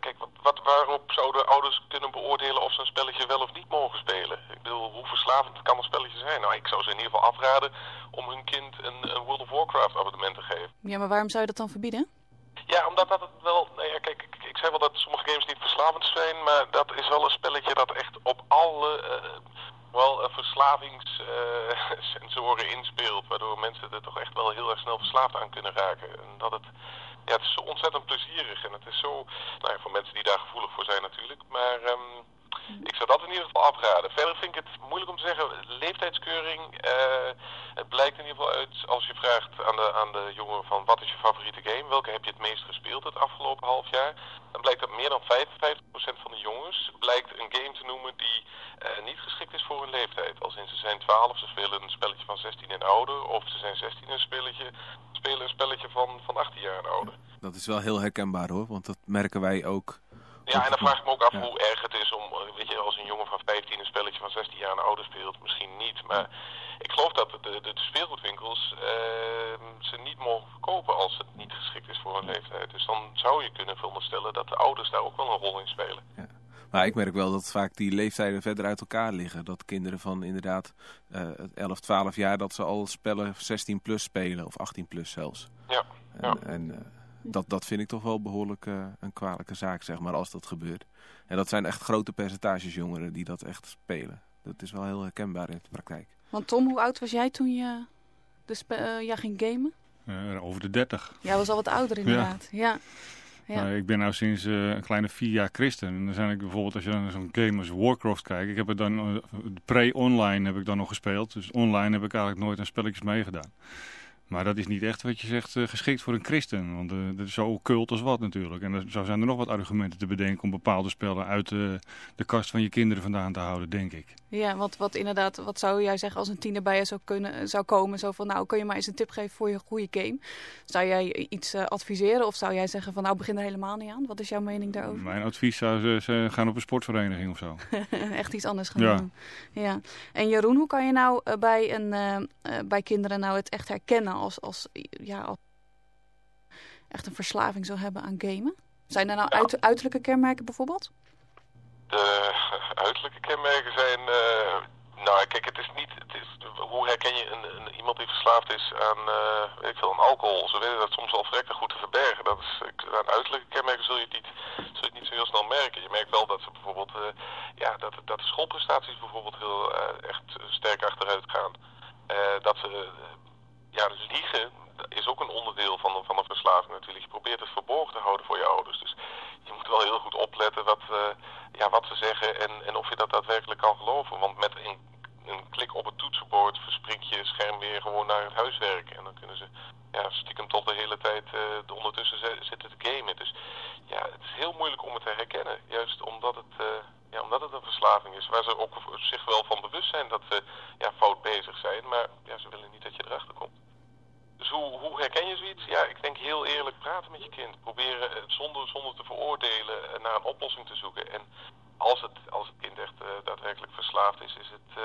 kijk, wat, wat, waarop zouden ouders kunnen beoordelen of ze een spelletje wel of niet mogen spelen? Ik bedoel, hoe verslavend kan een spelletje zijn? Nou, ik zou ze in ieder geval afraden om hun kind een, een World of Warcraft abonnement te geven. Ja, maar waarom zou je dat dan verbieden? Ja, omdat dat het wel... Nou ja, kijk, ik, ik zei wel dat sommige games niet verslavend zijn, maar dat is wel een spelletje dat echt op alle... Uh, wel verslavingssensoren inspeelt. Waardoor mensen er toch echt wel heel erg snel verslaafd aan kunnen raken. En dat het, ja, het is zo ontzettend plezierig. En het is zo, nou ja, voor mensen die daar gevoelig voor zijn natuurlijk. Maar um, ik zou dat in ieder geval afraden. Verder vind ik het moeilijk om te zeggen. Leeftijdskeuring. Uh, het blijkt in ieder geval uit als je vraagt aan de, aan de jongen van wat is je favoriete game? Welke heb je het meest gespeeld het afgelopen half jaar? Dan blijkt dat meer dan 55% van de jongens blijkt een game te noemen die uh, niet geschikt is voor hun leeftijd. Als in ze zijn 12, ze spelen een spelletje van 16 en ouder. Of ze zijn 16 en spelletje, spelen een spelletje van, van 18 jaar en ouder. Dat is wel heel herkenbaar hoor, want dat merken wij ook ja, en dan vraag ik me ook af hoe erg het is om, eh, weet je, als een jongen van 15 een spelletje van 16 jaar en ouder speelt, misschien niet. Maar ik geloof dat de, de, de speelgoedwinkels uh, ze niet mogen verkopen als het niet geschikt is voor hun leeftijd. Dus dan zou je kunnen veronderstellen dat de ouders daar ook wel een rol in spelen. Ja. Maar ik merk wel dat vaak die leeftijden verder uit elkaar liggen. Dat kinderen van inderdaad uh, 11, 12 jaar, dat ze al spellen 16 plus spelen of 18 plus zelfs. Ja. En, ja. en dat, dat vind ik toch wel behoorlijk uh, een kwalijke zaak, zeg maar, als dat gebeurt. En dat zijn echt grote percentages jongeren die dat echt spelen. Dat is wel heel herkenbaar in de praktijk. Want Tom, hoe oud was jij toen je, de uh, ja, ging gamen? Uh, over de 30. Jij was al wat ouder inderdaad, ja. ja. Ja. Nou, ik ben nu sinds uh, een kleine vier jaar christen. En dan zijn ik bijvoorbeeld, als je naar zo'n game als Warcraft kijkt. Ik heb het dan, uh, pre-online heb ik dan nog gespeeld. Dus online heb ik eigenlijk nooit aan spelletjes meegedaan. Maar dat is niet echt wat je zegt uh, geschikt voor een christen. Want uh, dat is zo occult als wat natuurlijk. En zo zijn er nog wat argumenten te bedenken om bepaalde spellen uit uh, de kast van je kinderen vandaan te houden, denk ik. Ja, want wat inderdaad, wat zou jij zeggen als een tiener bij je zou, kunnen, zou komen? Zo van, nou kun je maar eens een tip geven voor je goede game. Zou jij iets adviseren of zou jij zeggen van, nou begin er helemaal niet aan? Wat is jouw mening daarover? Mijn advies zou ze gaan op een sportvereniging of zo. echt iets anders gaan ja. doen. Ja. En Jeroen, hoe kan je nou bij, een, bij kinderen nou het echt herkennen als, als, ja, als echt een verslaving zou hebben aan gamen? Zijn er nou uit, uiterlijke kenmerken bijvoorbeeld? De uiterlijke kenmerken zijn... Uh, nou, kijk, het is niet... Het is, hoe herken je een, een, iemand die verslaafd is aan, uh, weet ik veel, aan alcohol? Ze weten dat soms al verrekte goed te verbergen. Dat is, aan uiterlijke kenmerken zul je, het niet, zul je het niet zo heel snel merken. Je merkt wel dat ze bijvoorbeeld... Uh, ja, dat, dat de schoolprestaties bijvoorbeeld heel echt sterk achteruit gaan. dat ze ja, dus liegen is ook een onderdeel van, van een verslaving natuurlijk. Je probeert het verborgen te houden voor je ouders. Dus je moet wel heel goed opletten wat, uh, ja, wat ze zeggen en, en of je dat daadwerkelijk kan geloven. Want met een, een klik op het toetsenbord verspringt je scherm weer gewoon naar het huiswerk. En dan kunnen ze ja, stiekem toch de hele tijd uh, ondertussen zitten te gamen. Dus ja, het is heel moeilijk om het te herkennen. Juist omdat het, uh, ja, omdat het een verslaving is. Waar ze ook zich wel van bewust zijn dat ze ja, fout bezig zijn. Maar ja, ze willen niet dat je erachter komt. Hoe, herken je zoiets? Ja, ik denk heel eerlijk praten met je kind. Proberen zonder, zonder te veroordelen eh, naar een oplossing te zoeken. En als het, als het kind echt uh, daadwerkelijk verslaafd is, is het uh,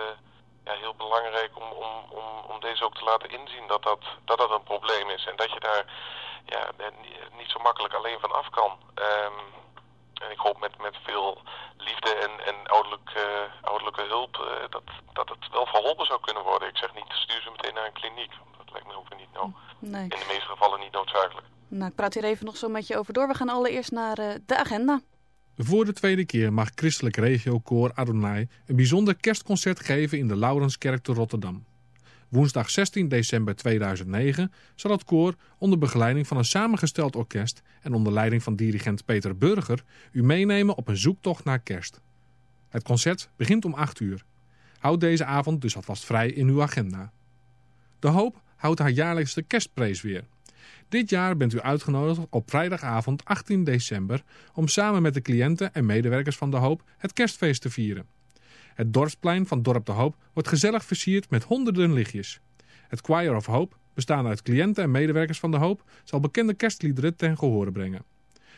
ja, heel belangrijk om, om, om, om deze ook te laten inzien dat dat, dat dat een probleem is. En dat je daar ja, niet zo makkelijk alleen van af kan. Um, en ik hoop met, met veel liefde en, en ouderlijke, ouderlijke hulp dat, dat het wel verholpen zou kunnen worden. Ik zeg niet, stuur ze meteen naar een kliniek lijkt me ook niet nou. Nee. In de meeste gevallen niet noodzakelijk. Nou, ik praat hier even nog zo met je over door. We gaan allereerst naar uh, de agenda. Voor de tweede keer mag Christelijk Regiokoor Adonai een bijzonder kerstconcert geven in de Laurenskerk te Rotterdam. Woensdag 16 december 2009 zal het koor onder begeleiding van een samengesteld orkest en onder leiding van dirigent Peter Burger u meenemen op een zoektocht naar kerst. Het concert begint om 8 uur. Houd deze avond dus alvast vrij in uw agenda. De Hoop houdt haar jaarlijkse kerstprijs weer. Dit jaar bent u uitgenodigd op vrijdagavond 18 december om samen met de cliënten en medewerkers van De Hoop het kerstfeest te vieren. Het dorpsplein van Dorp De Hoop wordt gezellig versierd met honderden lichtjes. Het Choir of Hope, bestaande uit cliënten en medewerkers van De Hoop, zal bekende kerstliederen ten gehore brengen.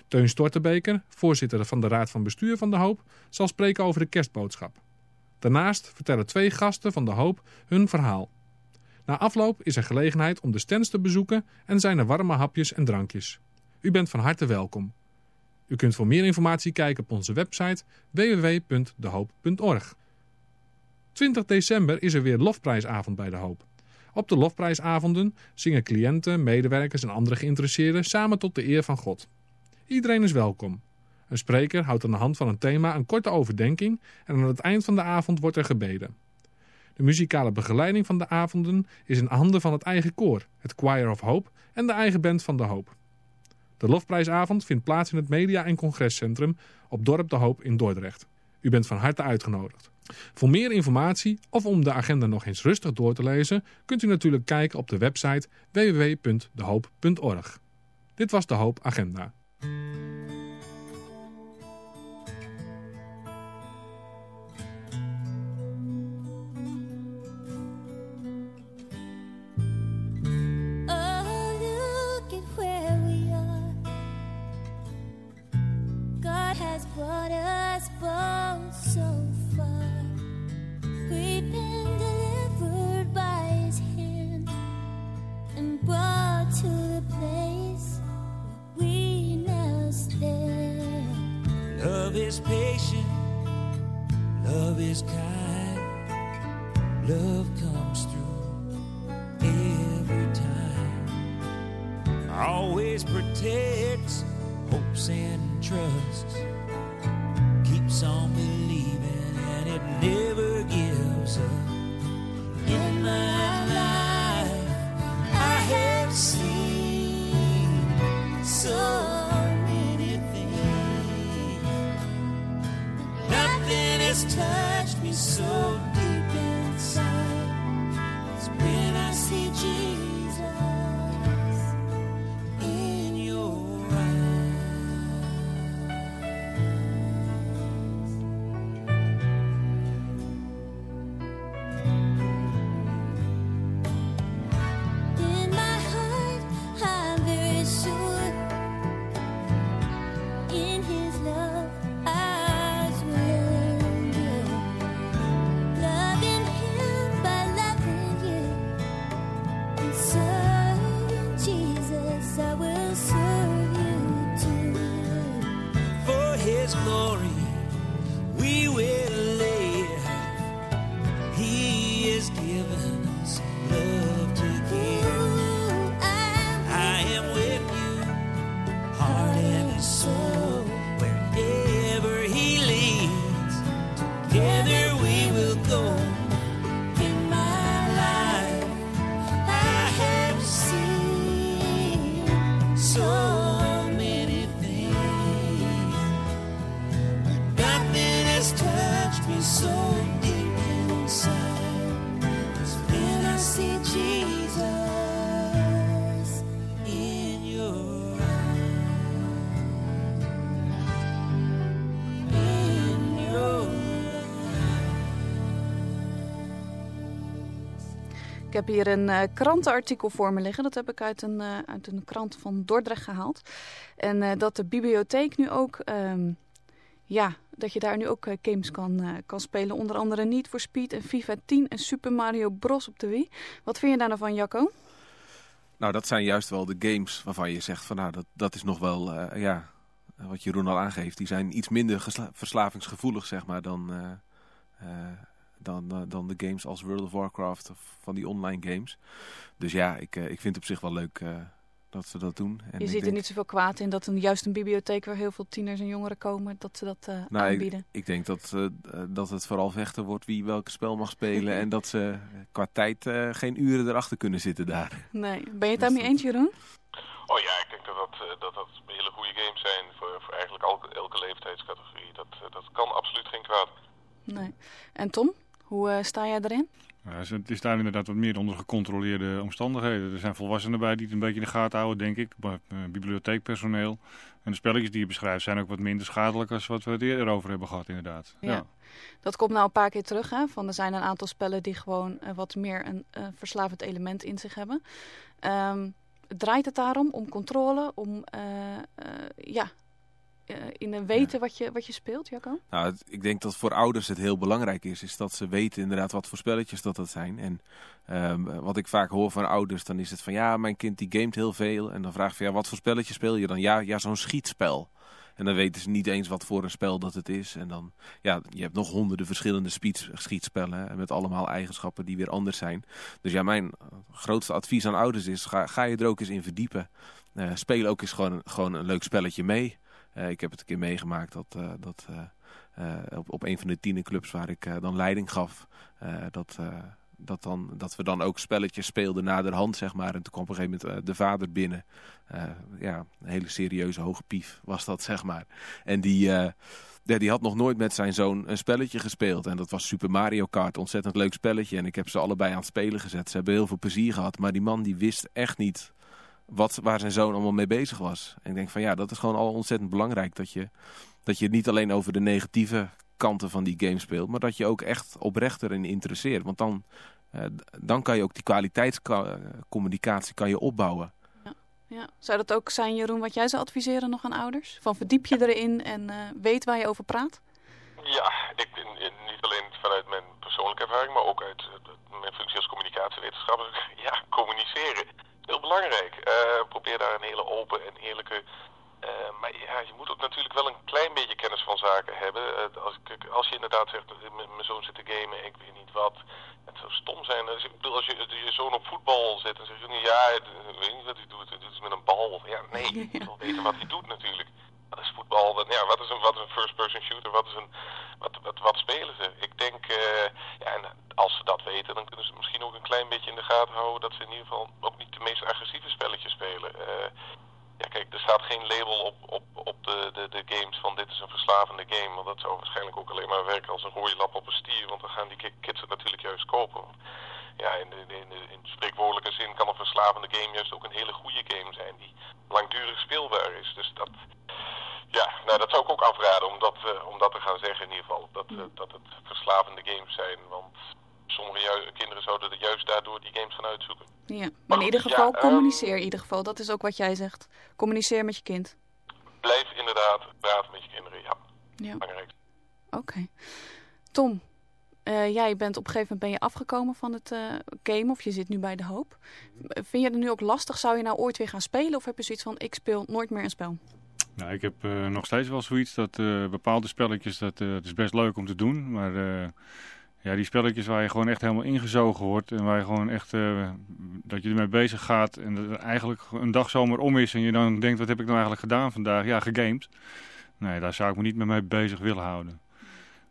Teun Stortebeker, voorzitter van de Raad van Bestuur van De Hoop, zal spreken over de kerstboodschap. Daarnaast vertellen twee gasten van De Hoop hun verhaal. Na afloop is er gelegenheid om de stands te bezoeken en zijn er warme hapjes en drankjes. U bent van harte welkom. U kunt voor meer informatie kijken op onze website www.dehoop.org. 20 december is er weer Lofprijsavond bij De Hoop. Op de Lofprijsavonden zingen cliënten, medewerkers en andere geïnteresseerden samen tot de eer van God. Iedereen is welkom. Een spreker houdt aan de hand van een thema een korte overdenking en aan het eind van de avond wordt er gebeden. De muzikale begeleiding van de avonden is in handen van het eigen koor, het Choir of Hope en de eigen band van De Hoop. De Lofprijsavond vindt plaats in het Media- en Congrescentrum op Dorp De Hoop in Dordrecht. U bent van harte uitgenodigd. Voor meer informatie of om de agenda nog eens rustig door te lezen, kunt u natuurlijk kijken op de website www.dehoop.org. Dit was De Hoop Agenda. Brought us both so far. We've been delivered by His hand and brought to the place where we now stand. Love is patient, love is kind, love comes through every time. Always protects, hopes and trusts, keeps on believing, and it never gives up. In my life, I have seen so many things. Nothing has touched me so Ik heb hier een eh, krantenartikel voor me liggen. Dat heb ik uit een, eh, uit een krant van Dordrecht gehaald. En eh, dat de bibliotheek nu ook... ehm, ja, dat je daar nu ook games kan, kan spelen. Onder andere Need for Speed en FIFA 10 en Super Mario Bros. op de Wii. Wat vind je daar nou van, Jacco? Nou, dat zijn juist wel de games waarvan je zegt van nou, dat, dat is nog wel, ja, wat Jeroen al aangeeft. Die zijn iets minder verslavingsgevoelig, zeg maar, dan, dan, eh, dan de games als World of Warcraft of van die online games. Dus ja, ik, eh, ik vind het op zich wel leuk eh, dat ze dat doen. En je ziet er niet zoveel kwaad in dat een, juist een bibliotheek waar heel veel tieners en jongeren komen, dat ze dat eh, Nou, aanbieden. ik, ik denk dat, dat het vooral vechten wordt wie welke spel mag spelen. en dat ze qua tijd eh, geen uren erachter kunnen zitten daar. Nee, ben je het daarmee eens, Jeroen? Oh ja, ik denk dat dat, dat, dat hele goede games zijn voor, voor eigenlijk elke, elke leeftijdscategorie. Dat, dat kan absoluut geen kwaad. Nee. En Tom? Hoe eh, sta jij erin? Ja, het is daar inderdaad wat meer onder gecontroleerde omstandigheden. Er zijn volwassenen bij die het een beetje in de gaten houden, denk ik. Eh, bibliotheekpersoneel. En de spelletjes die je beschrijft zijn ook wat minder schadelijk als wat we het eerder over hebben gehad, inderdaad. Ja. Ja. Dat komt nou een paar keer terug. Hè? Van, er zijn een aantal spellen die gewoon eh, wat meer een verslavend element in zich hebben. Ehm, draait het daarom om controle, om ja, in een weten wat, je, wat je speelt, Jacco? Nou, het- ik denk dat voor ouders het heel belangrijk is, is dat ze weten inderdaad wat voor spelletjes dat dat zijn. En ehm, wat ik vaak hoor van ouders, dan is het van ja, mijn kind die gamet heel veel. En dan vraag ik van ja, wat voor spelletje speel je dan? Ja, ja zo'n schietspel. En dan weten ze niet eens wat voor een spel dat het is. En dan, ja, je hebt nog honderden verschillende schietspellen. hè, Met allemaal eigenschappen die weer anders zijn. Dus ja, mijn eh, grootste advies aan ouders is, ga, ga je er ook eens in verdiepen. Eh, speel ook eens gewoon, gewoon een leuk spelletje mee. Eh, ik heb het een keer meegemaakt dat, eh, dat eh, op, op een van de tienerclubs waar ik dan leiding gaf, dat, dat, dan, dat we dan ook spelletjes speelden naderhand, zeg maar. En toen kwam op een gegeven moment de vader binnen. Ja, een hele serieuze hoge pief was dat, zeg maar. En die... ja, die had nog nooit met zijn zoon een spelletje gespeeld. En dat was Super Mario Kart. Ontzettend leuk spelletje. En ik heb ze allebei aan het spelen gezet. Ze hebben heel veel plezier gehad. Maar die man die wist echt niet wat, waar zijn zoon allemaal mee bezig was. En ik denk van ja, dat is gewoon al ontzettend belangrijk. Dat je, dat je niet alleen over de negatieve kanten van die game speelt. Maar dat je ook echt oprecht erin interesseert. Want dan, eh, dan kan je ook die kwaliteitscommunicatie kan je opbouwen. Ja. Zou dat ook zijn, Jeroen, wat jij zou adviseren nog aan ouders? Van verdiep je erin en eh, weet waar je over praat? Ja, ik, niet alleen vanuit mijn persoonlijke ervaring, maar ook uit eh, mijn functie als communicatiewetenschapper. Ja, communiceren. Heel belangrijk. Eh, probeer daar een hele open en eerlijke. eh, maar ja, je moet ook natuurlijk wel een klein beetje kennis van zaken hebben. Eh, als, ik- als je inderdaad zegt, mijn zoon zit te gamen, ik weet niet wat. Het zou stom zijn. Dus ik bedoel, als je je zoon op voetbal zet en zegt, ja, ik weet niet wat hij doet. Hij doet het met een bal. Ja, nee, je wel weten wat hij doet natuurlijk. Is voetbal? Wat- Ja, wat is een, wat een first-person shooter? Wat, is een, wat, wat, wat spelen ze? Ik denk, eh, ja, en als ze dat weten, dan kunnen ze misschien ook een klein beetje in de gaten houden dat ze in ieder geval ook niet de meest agressieve spelletjes spelen. Eh, ja, kijk, er staat geen label op, op, op de, de, de games van dit is een verslavende game. Want dat zou waarschijnlijk ook alleen maar werken als een rode lap op een stier. Want dan gaan die ki- kids het natuurlijk juist kopen. Ja, in de, in, in de spreekwoordelijke zin kan een verslavende game juist ook een hele goede game zijn. Die langdurig speelbaar is. Dus dat, ja, nou, dat zou ik ook afraden om dat, eh, om dat te gaan zeggen in ieder geval. Dat, eh, dat het verslavende games zijn. Want sommige kinderen zouden er juist daardoor die games gaan uitzoeken. Ja, maar in ieder geval ja, communiceer in ieder geval. Dat is ook wat jij zegt. Communiceer met je kind. Blijf inderdaad praten met je kinderen, ja. Ja. Belangrijk. Oké. Tom, eh, jij bent op een gegeven moment ben je afgekomen van het eh game of je zit nu bij de hoop. Eh, Vind je het nu ook lastig? Zou je nou ooit weer gaan spelen of heb je zoiets van ik speel nooit meer een spel? Nou, ik heb nog steeds wel zoiets dat bepaalde spelletjes, dat, het is best leuk om te doen. Maar ja, die spelletjes waar je gewoon echt helemaal ingezogen wordt. En waar je gewoon echt, dat je ermee bezig gaat. En dat er eigenlijk een dag zomaar om is. En je dan denkt, wat heb ik nou eigenlijk gedaan vandaag? Ja, gegamed. Nee, daar zou ik me niet meer mee bezig willen houden.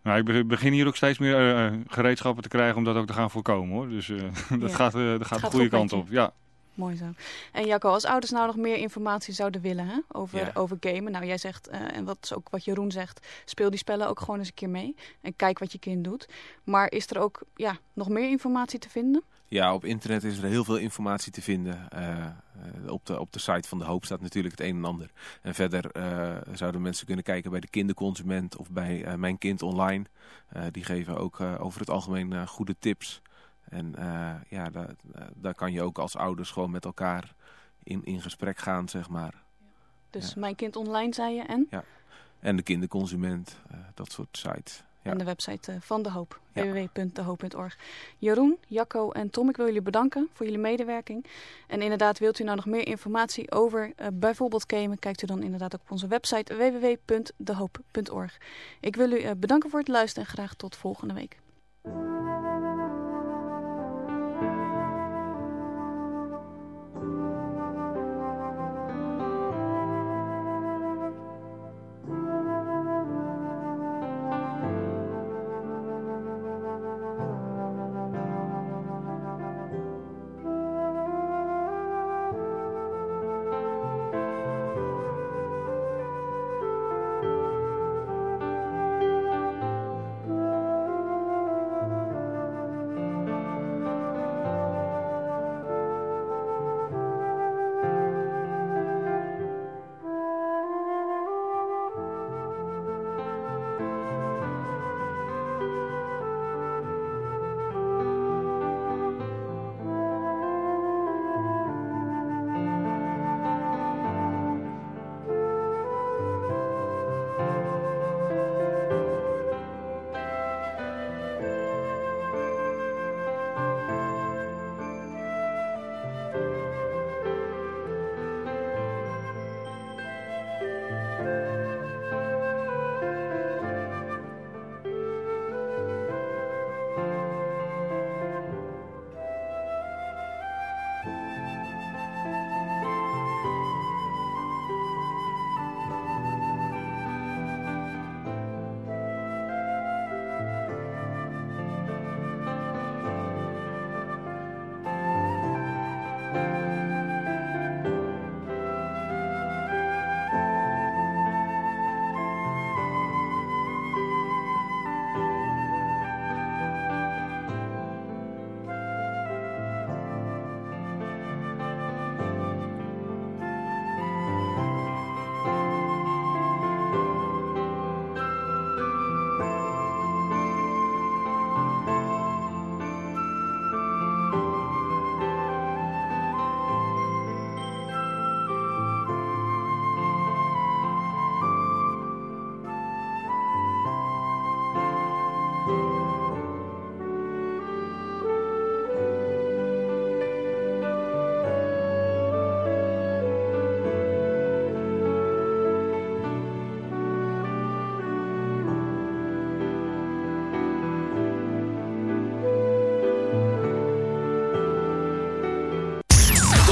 Nou, ik be- begin hier ook steeds meer eh, eh, gereedschappen te krijgen om dat ook te gaan voorkomen hoor. Dus eh, dat Ja. gaat, dat gaat de gaat goede kant op. Ja. Mooi zo. En Jacco, als ouders nou nog meer informatie zouden willen hè, over, Ja. over gamen. Nou, jij zegt, en wat is ook wat Jeroen zegt, speel die spellen ook gewoon eens een keer mee. En kijk wat je kind doet. Maar is er ook ja, nog meer informatie te vinden? Ja, op internet is er heel veel informatie te vinden. Eh, eh, op, de, op de site van De Hoop staat natuurlijk het een en ander. En verder eh, zouden mensen kunnen kijken bij de kinderconsument of bij Mijn Kind Online. Die geven ook over het algemeen goede tips. En ja, daar, daar kan je ook als ouders gewoon met elkaar in, in gesprek gaan, zeg maar. Dus mijn kind online, zei je, en? Ja. En de kinderconsument, dat soort sites. Ja. En de website eh, van De Hoop, Ja. www.dehoop.org. Jeroen, Jacco en Tom, ik wil jullie bedanken voor jullie medewerking. En inderdaad, wilt u nou nog meer informatie over eh, bijvoorbeeld gamen, kijkt u dan inderdaad ook op onze website www.dehoop.org. Ik wil u eh, bedanken voor het luisteren en graag tot volgende week.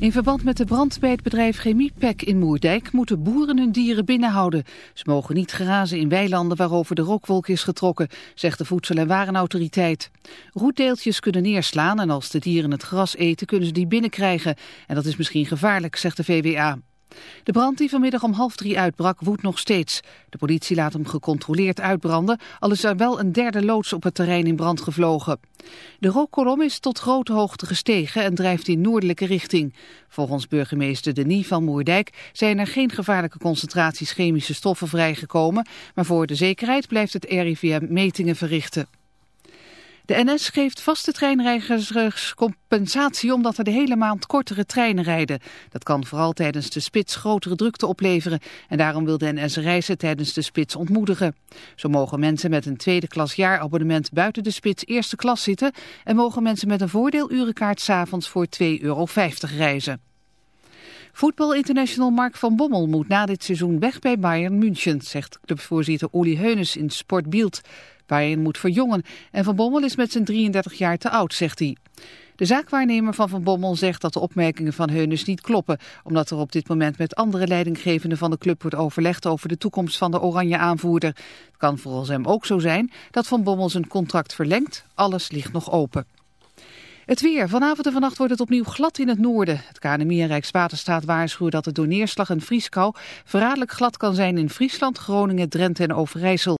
In verband met de brand bij het bedrijf Chemiepek in Moerdijk moeten boeren hun dieren binnenhouden. Ze mogen niet grazen in weilanden waarover de rookwolk is getrokken, zegt de Voedsel- en Warenautoriteit. Roetdeeltjes kunnen neerslaan en als de dieren het gras eten kunnen ze die binnenkrijgen. En dat is misschien gevaarlijk, zegt de VWA. De brand die vanmiddag om half drie uitbrak woedt nog steeds. De politie laat hem gecontroleerd uitbranden, al is er wel een derde loods op het terrein in brand gevlogen. De rookkolom is tot grote hoogte gestegen en drijft in noordelijke richting. Volgens burgemeester Denis van Moerdijk zijn er geen gevaarlijke concentraties chemische stoffen vrijgekomen, maar voor de zekerheid blijft het RIVM metingen verrichten. De NS geeft vaste treinreizigers compensatie omdat er de hele maand kortere treinen rijden. Dat kan vooral tijdens de spits grotere drukte opleveren en daarom wil de NS reizen tijdens de spits ontmoedigen. Zo mogen mensen met een tweede klas jaarabonnement buiten de spits eerste klas zitten en mogen mensen met een voordeelurenkaart s'avonds voor 2,50 euro reizen. Voetbal International Mark van Bommel moet na dit seizoen weg bij Bayern München, zegt clubvoorzitter Uli Heunes in Sport Bild. Bayern moet verjongen en Van Bommel is met zijn 33 jaar te oud, zegt hij. De zaakwaarnemer van Van Bommel zegt dat de opmerkingen van Heunes niet kloppen, omdat er op dit moment met andere leidinggevenden van de club wordt overlegd over de toekomst van de oranje aanvoerder. Het kan volgens hem ook zo zijn dat Van Bommel zijn contract verlengt. Alles ligt nog open. Het weer. Vanavond en vannacht wordt het opnieuw glad in het noorden. Het KNMI en Rijkswaterstaat waarschuwen dat het door neerslag en vrieskou verraderlijk glad kan zijn in Friesland, Groningen, Drenthe en Overijssel.